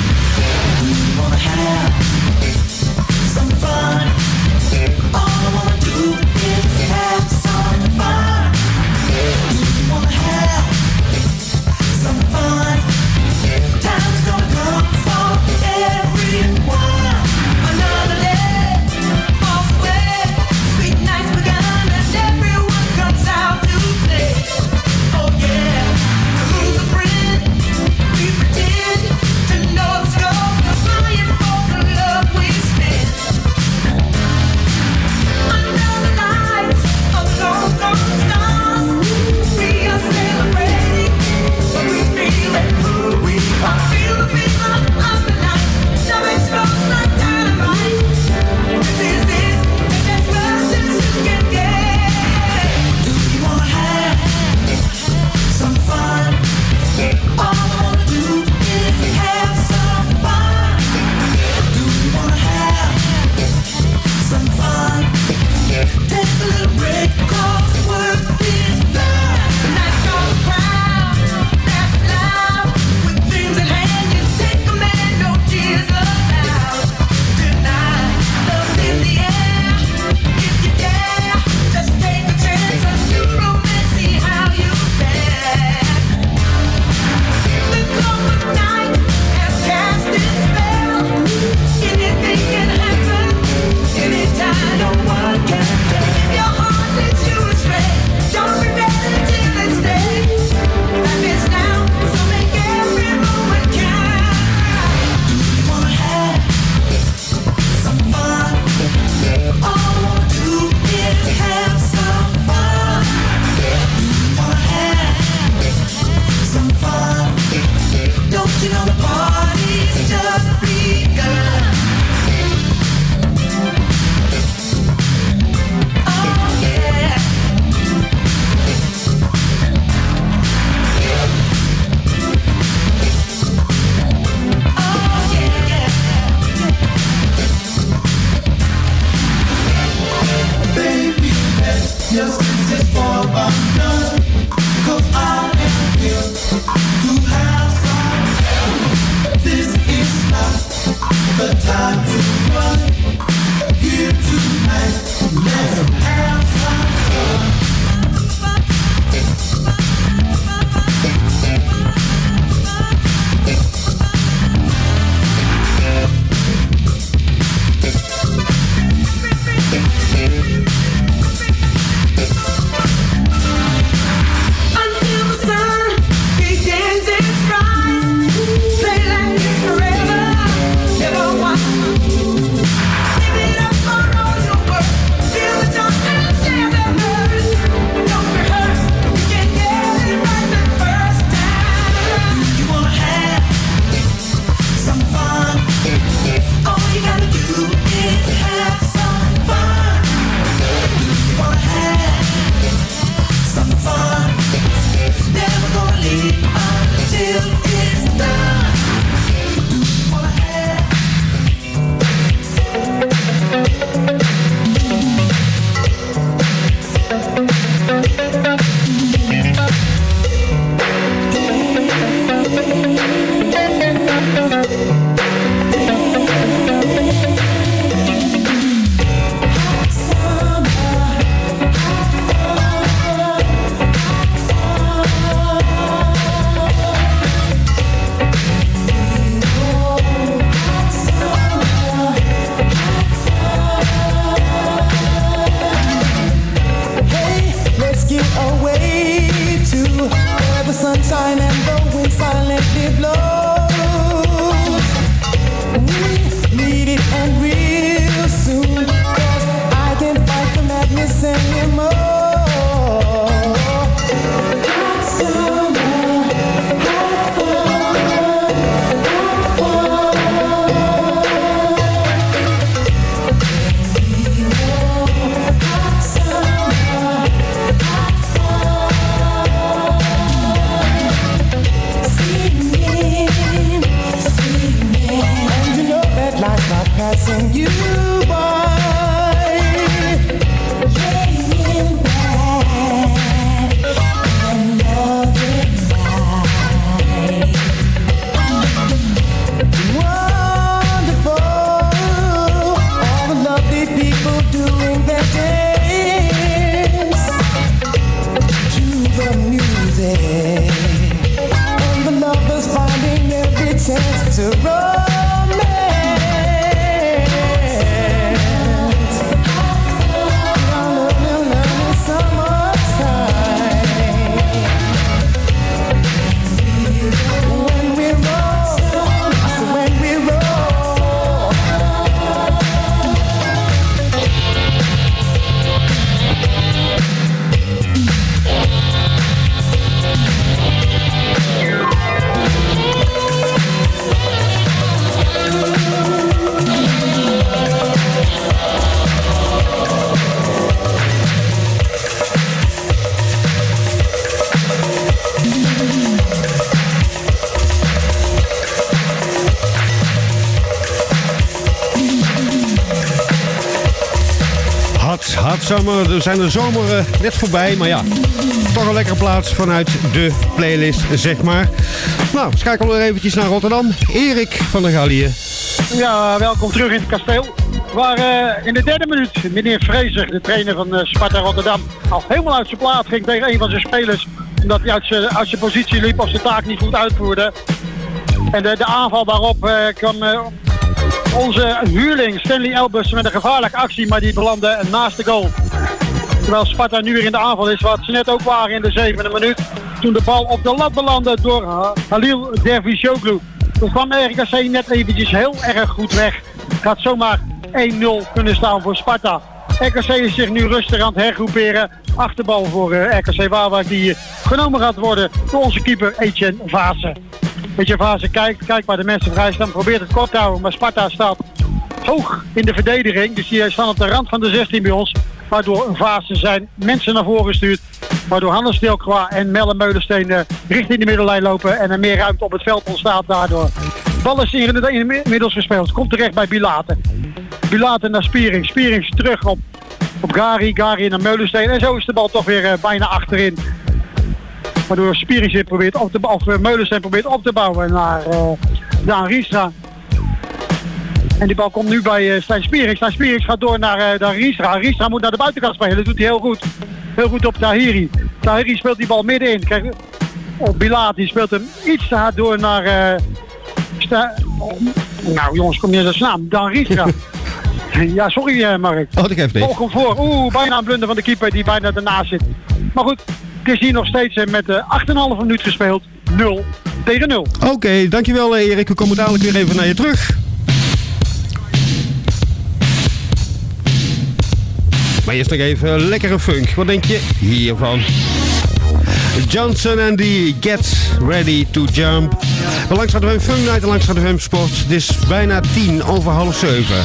We zijn de zomer eh, net voorbij. Maar ja, toch een lekkere plaats vanuit de playlist, zeg maar. Nou, schakelen we weer eventjes naar Rotterdam. Erik van der Gallië. Ja, welkom terug in het kasteel. Waar eh, in de derde minuut meneer Vrezer, de trainer van eh, Sparta Rotterdam, al helemaal uit zijn plaat ging tegen een van zijn spelers. Omdat hij uit zijn, positie liep of zijn taak niet goed uitvoerde. En de, de aanval daarop kwam onze huurling Stanley Elbus met een gevaarlijke actie, maar die belandde naast de goal. Terwijl Sparta nu weer in de aanval is, wat ze net ook waren in de zevende minuut. Toen de bal op de lat belandde door Ha- Halil Dervishoglu. Toen kwam RKC net eventjes heel erg goed weg. Gaat zomaar 1-0 kunnen staan voor Sparta. RKC is zich nu rustig aan het hergroeperen. Achterbal voor eh, RKC Waalwijk die genomen gaat worden door onze keeper Etienne Vaassen. Etienne Vaassen kijkt, kijkt waar de mensen vrij staan, probeert het kort te houden. Maar Sparta staat hoog in de verdediging. Dus die staan op de rand van de 16 bij ons. Waardoor Vaassen zijn mensen naar voren stuurt. Waardoor Hannes Deelkwa en Melle Meulensteen eh, richting de middellijn lopen. En er meer ruimte op het veld ontstaat daardoor. Bal is in- inmiddels gespeeld. Komt terecht bij Bilaten. Bilaten naar Spiering. Spiering terug op, op Gari. Gari naar Meulensteen. En zo is de bal toch weer eh, bijna achterin. Waardoor Spiering probeert op te, of eh, Meulensteen probeert op te bouwen naar eh Daan. En die bal komt nu bij eh, Stijn Spierings. Stijn gaat door naar, eh naar Riestra. Riestra moet naar de buitenkant spelen. Dat doet hij heel goed. Heel goed op Tahiri. Tahiri speelt die bal middenin. Kijk, op Bilaat die speelt hem iets te hard door naar... Sta- oh, nou jongens, kom niet eens naam. Dan Riestra. ja, sorry Mark. Oh, dat geeft niks. Bal komt voor. Oeh, bijna een blunder van de keeper die bijna ernaast zit. Maar goed, het is hier nog steeds met eh 8,5 minuut gespeeld. 0 tegen 0. Oké, dankjewel Erik. We komen dadelijk weer even naar je terug. Maar eerst nog even lekkere funk. Wat denk je hiervan? Johnson en die Get Ready to Jump. Maar langs we een Funk Night en langs hadden we een Sport. Het is bijna tien over half zeven.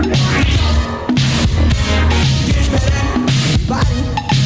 Get better.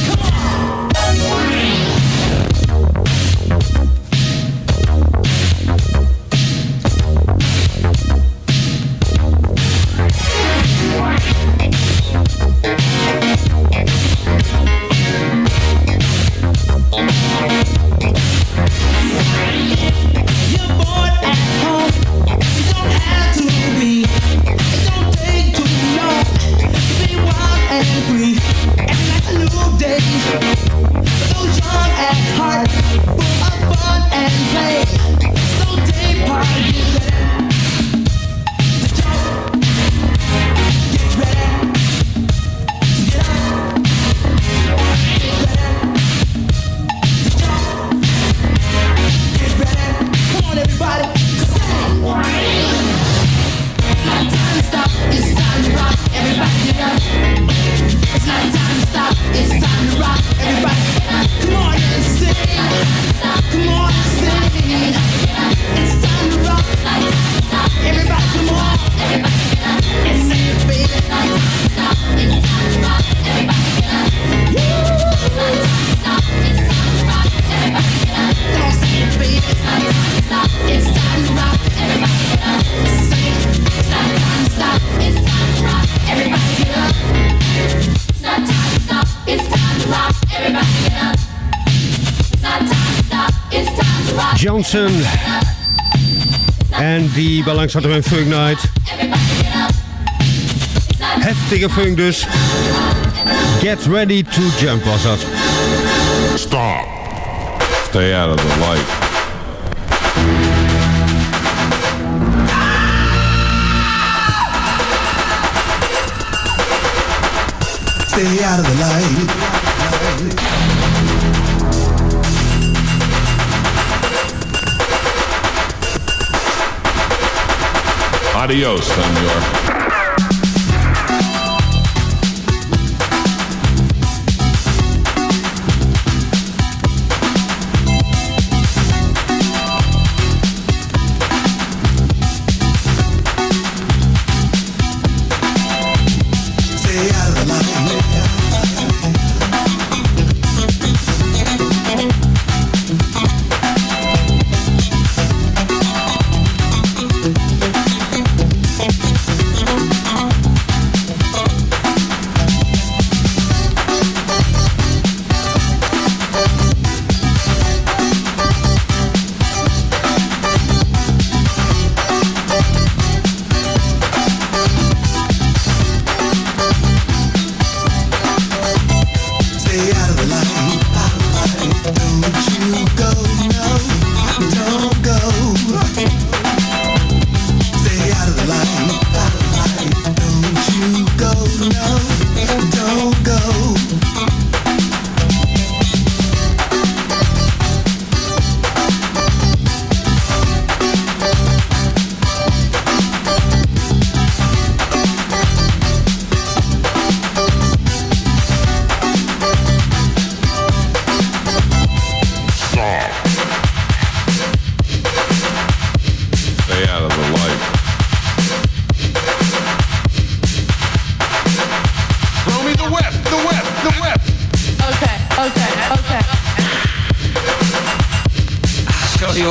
Die er bij langs we een Funk Night. Heftige funk dus. Get ready to jump was dat. Stop. Stay out of the light. Stay out of the light. Adios, senor.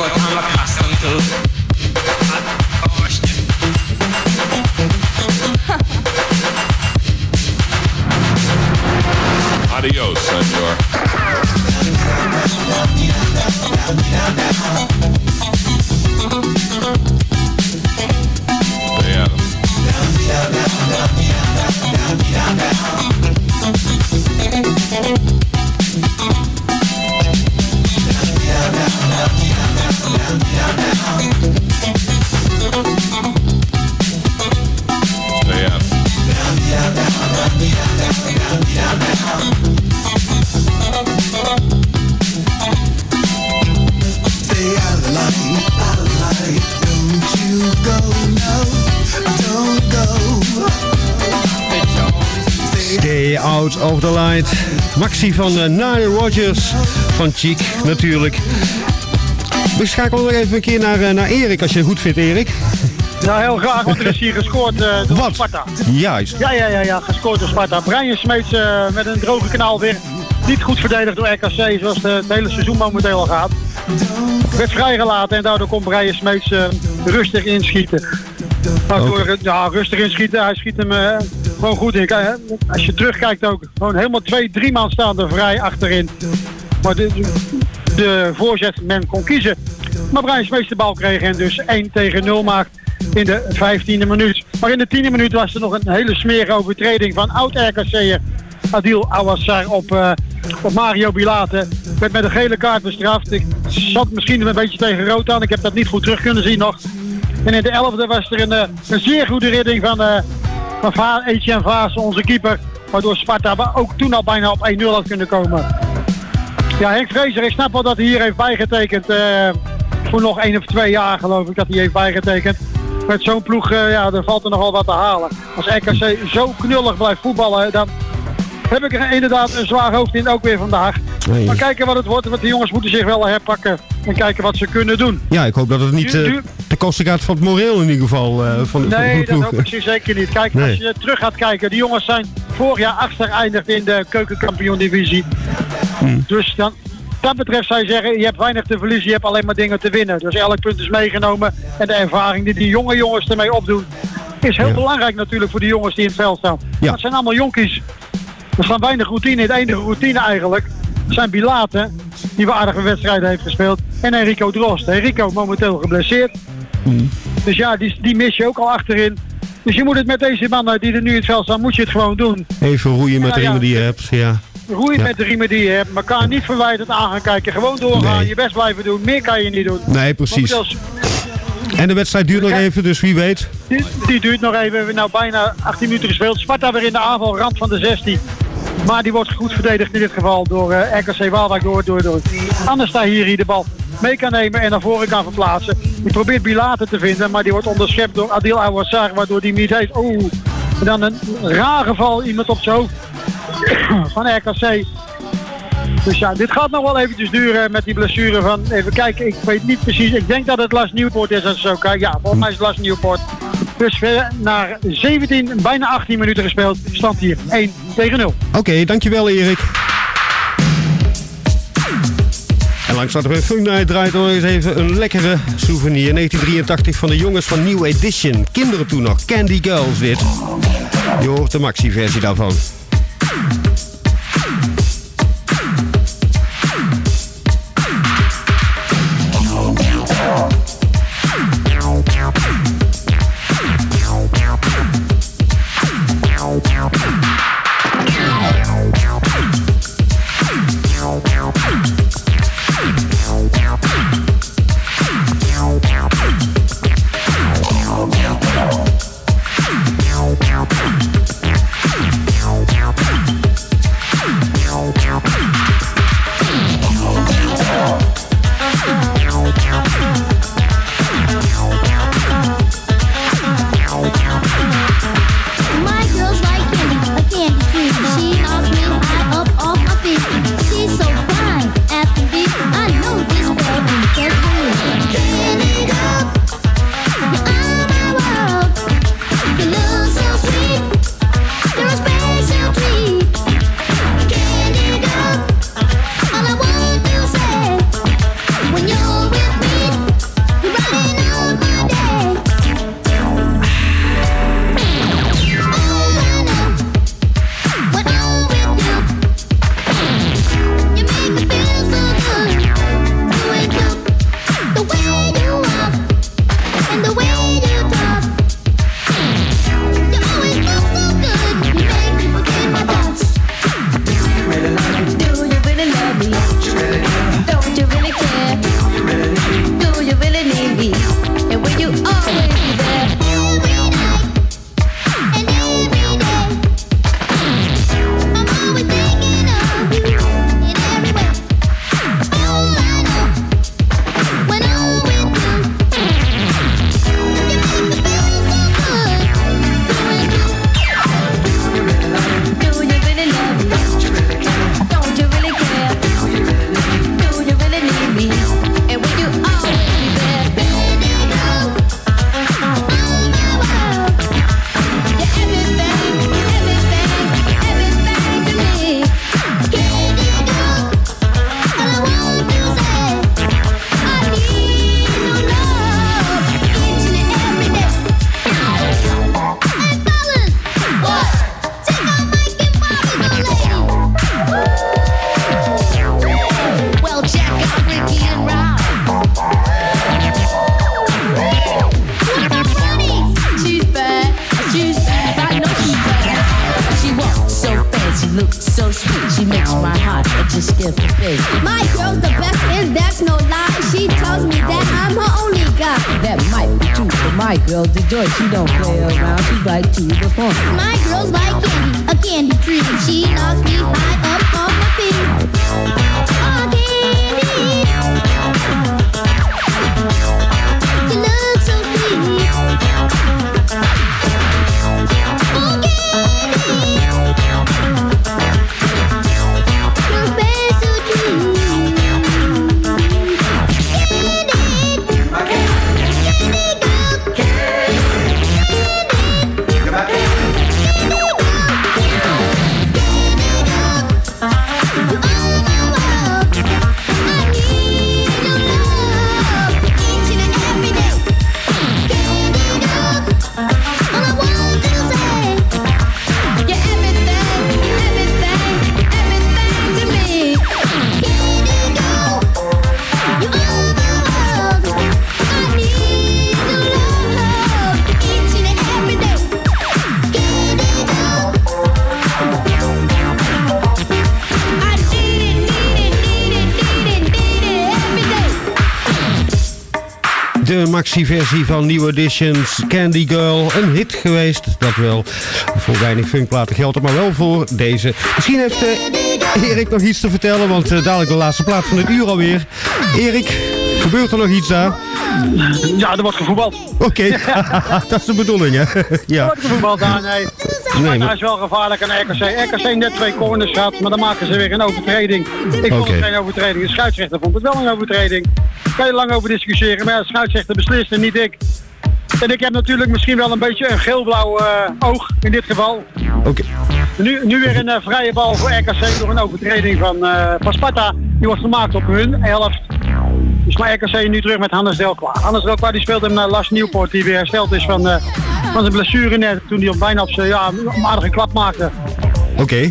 What I'm accustomed to. Maxi van uh, Nile Rodgers. Van Cheek natuurlijk. We schakelen nog even een keer naar, eh, naar Erik, als je het goed vindt, Erik. Ja, heel graag, want er is hier gescoord eh, door Sparta. Juist. Ja, ja, ja, ja, gescoord door Sparta. Brian Smeets eh, met een droge kanaal weer. Niet goed verdedigd door RKC, zoals de, het hele seizoen momenteel al gaat. Werd vrijgelaten en daardoor kon Brian Smeets eh, rustig inschieten. Eh, ja, rustig inschieten. Hij schiet hem eh, gewoon goed in. Als je terugkijkt ook, gewoon helemaal twee, drie man staan er vrij achterin. Maar de, de voorzet men kon kiezen. Maar Brian Smeets de bal kreeg en dus 1 tegen 0 maakt in de 15e minuut. Maar in de 10e minuut was er nog een hele smerige overtreding van oud-RKC'er Adil Awassar op, eh, op Mario Bilate. Werd met een gele kaart bestraft. Ik zat misschien een beetje tegen rood aan. Ik heb dat niet goed terug kunnen zien nog. En in de 11e was er een, eh, een zeer goede redding van, eh van Va- Etienne Vaas, onze keeper. Waardoor Sparta ook toen al bijna op 1-0 had kunnen komen. Ja, Henk Vrezer, ik snap wel dat hij hier heeft bijgetekend. eh, voor nog één of twee jaar geloof ik dat hij heeft bijgetekend. Met zo'n ploeg, eh, ja, er valt er nogal wat te halen. Als RKC zo knullig blijft voetballen, dan heb ik er inderdaad een zwaar hoofd in, ook weer vandaag. Nee. Maar kijken wat het wordt, want die jongens moeten zich wel herpakken. En kijken wat ze kunnen doen. Ja, ik hoop dat het niet Nu- eh nu- ten koste gaat van het moreel in ieder geval eh, van, van, van Nee, de dat hoop ik zeker niet. Kijk, Nee. als je terug gaat kijken, die jongens zijn vorig jaar achter geëindigd in de keukenkampioen-divisie. Hmm. Dus dan, dat betreft zou je zeggen, je hebt weinig te verliezen, je hebt alleen maar dingen te winnen. Dus elk punt is meegenomen en de ervaring die die jonge jongens ermee opdoen, is heel Ja. belangrijk natuurlijk voor die jongens die in het veld staan. Ja. Dat zijn allemaal jonkies. Er staan weinig routine in. Het enige routine eigenlijk zijn Bilaten die aardige wedstrijden heeft gespeeld. En Enrico Drost. Enrico momenteel geblesseerd. Dus ja, die, die mis je ook al achterin. Dus je moet het met deze mannen die er nu in het veld staan, moet je het gewoon doen. Even roeien met de ja. riemen die je hebt. Ja. Roeien Ja. met de riemen die je hebt. Elkaar niet verwijtend aan gaan kijken. Gewoon doorgaan. Je best blijven doen. Meer kan je niet doen. Nee, precies. Momenteel En de wedstrijd duurt nog even, dus wie weet. Die, die duurt nog even. We hebben nou bijna 18 minuten gespeeld. Sparta weer in de aanval, rand van de 16. Maar die wordt goed verdedigd in dit geval door eh, RKC Waalwijk. Door, door, door. Die de bal mee kan nemen en naar voren kan verplaatsen. Die probeert Bilater te vinden, maar die wordt onderschept door Adil Awassar, waardoor die niet heeft. Oeh. Dan een raar geval, iemand op zijn hoofd van RKC. Dus ja, dit gaat nog wel eventjes duren met die blessure van, even kijken, ik weet niet precies, ik denk dat het Las Nieuwpoort is als zo kijk. Ja, volgens mij is het Las Nieuwpoort. Dus verder naar 17, bijna 18 minuten gespeeld, stand hier 1 tegen 0. Oké, dankjewel Erik. En langs dat we Night draait nog eens even een lekkere souvenir. 1983 van de jongens van New Edition. Kinderen toen nog. Candy Girls dit. Je hoort de maxi-versie daarvan. Maxi-versie van New Editions Candy Girl. Een hit geweest, dat wel. Voor weinig funkplaten geldt het, maar wel voor deze. Misschien heeft eh, Erik nog iets te vertellen, want eh, dadelijk de laatste plaat van het uur alweer. Erik, gebeurt er nog iets daar? Ja, er wordt gevoetbald. Oké, dat is de bedoeling, hè? Er ja. wordt gevoetbald aan, nee. Nee, maar- Hij is wel gevaarlijk aan RKC. RKC net twee corners gehad, maar dan maken ze weer een overtreding. Ik vond Oké. het geen overtreding. De scheidsrechter vond het wel een overtreding. Kan je lang over discussiëren, maar ja, de scheidsrechter beslist en niet ik. En ik heb natuurlijk misschien wel een beetje een geel-blauw eh, oog in dit geval. Oké. Nu, nu weer een eh, vrije bal voor RKC door een overtreding van, van Sparta. Die wordt gemaakt op hun helft. Dus maar RKC nu terug met Hannes Delkwa. Hannes Delkwa die speelt hem naar Lars Nieuwpoort die weer hersteld is van, van zijn blessure net. Toen hij op bijna op zijn ja, een aardige klap maakte. Oké.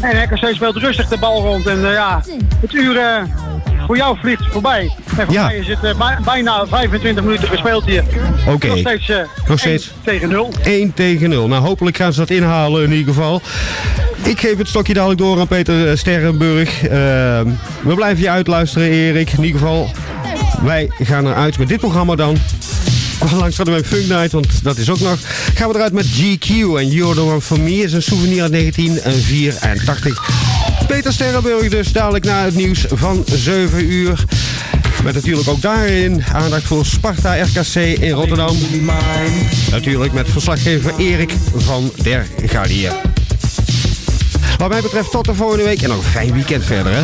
En RKC speelt rustig de bal rond. En ja, het uur voor jou vliegt voorbij. En voor Ja. mij is het eh, bij- bijna 25 minuten gespeeld hier. Oké. Nog steeds, eh, Nog steeds. 1 tegen 0. 1 tegen 0. Nou, hopelijk gaan ze dat inhalen in ieder geval. Ik geef het stokje dadelijk door aan Peter eh, Sterrenburg. Ehm, we blijven je uitluisteren, Erik. In ieder geval, wij gaan eruit met dit programma dan. Hoe lang staat er met Funk Night, want dat is ook nog. Gaan we eruit met GQ en You're the One For Me is een souvenir uit 1984. Peter Sterrenburg dus, dadelijk na het nieuws van 7 uur. Met natuurlijk ook daarin aandacht voor Sparta RKC in Rotterdam. Natuurlijk met verslaggever Erik van der Gallië. Wat mij betreft tot de volgende week en nog een fijn weekend verder hè.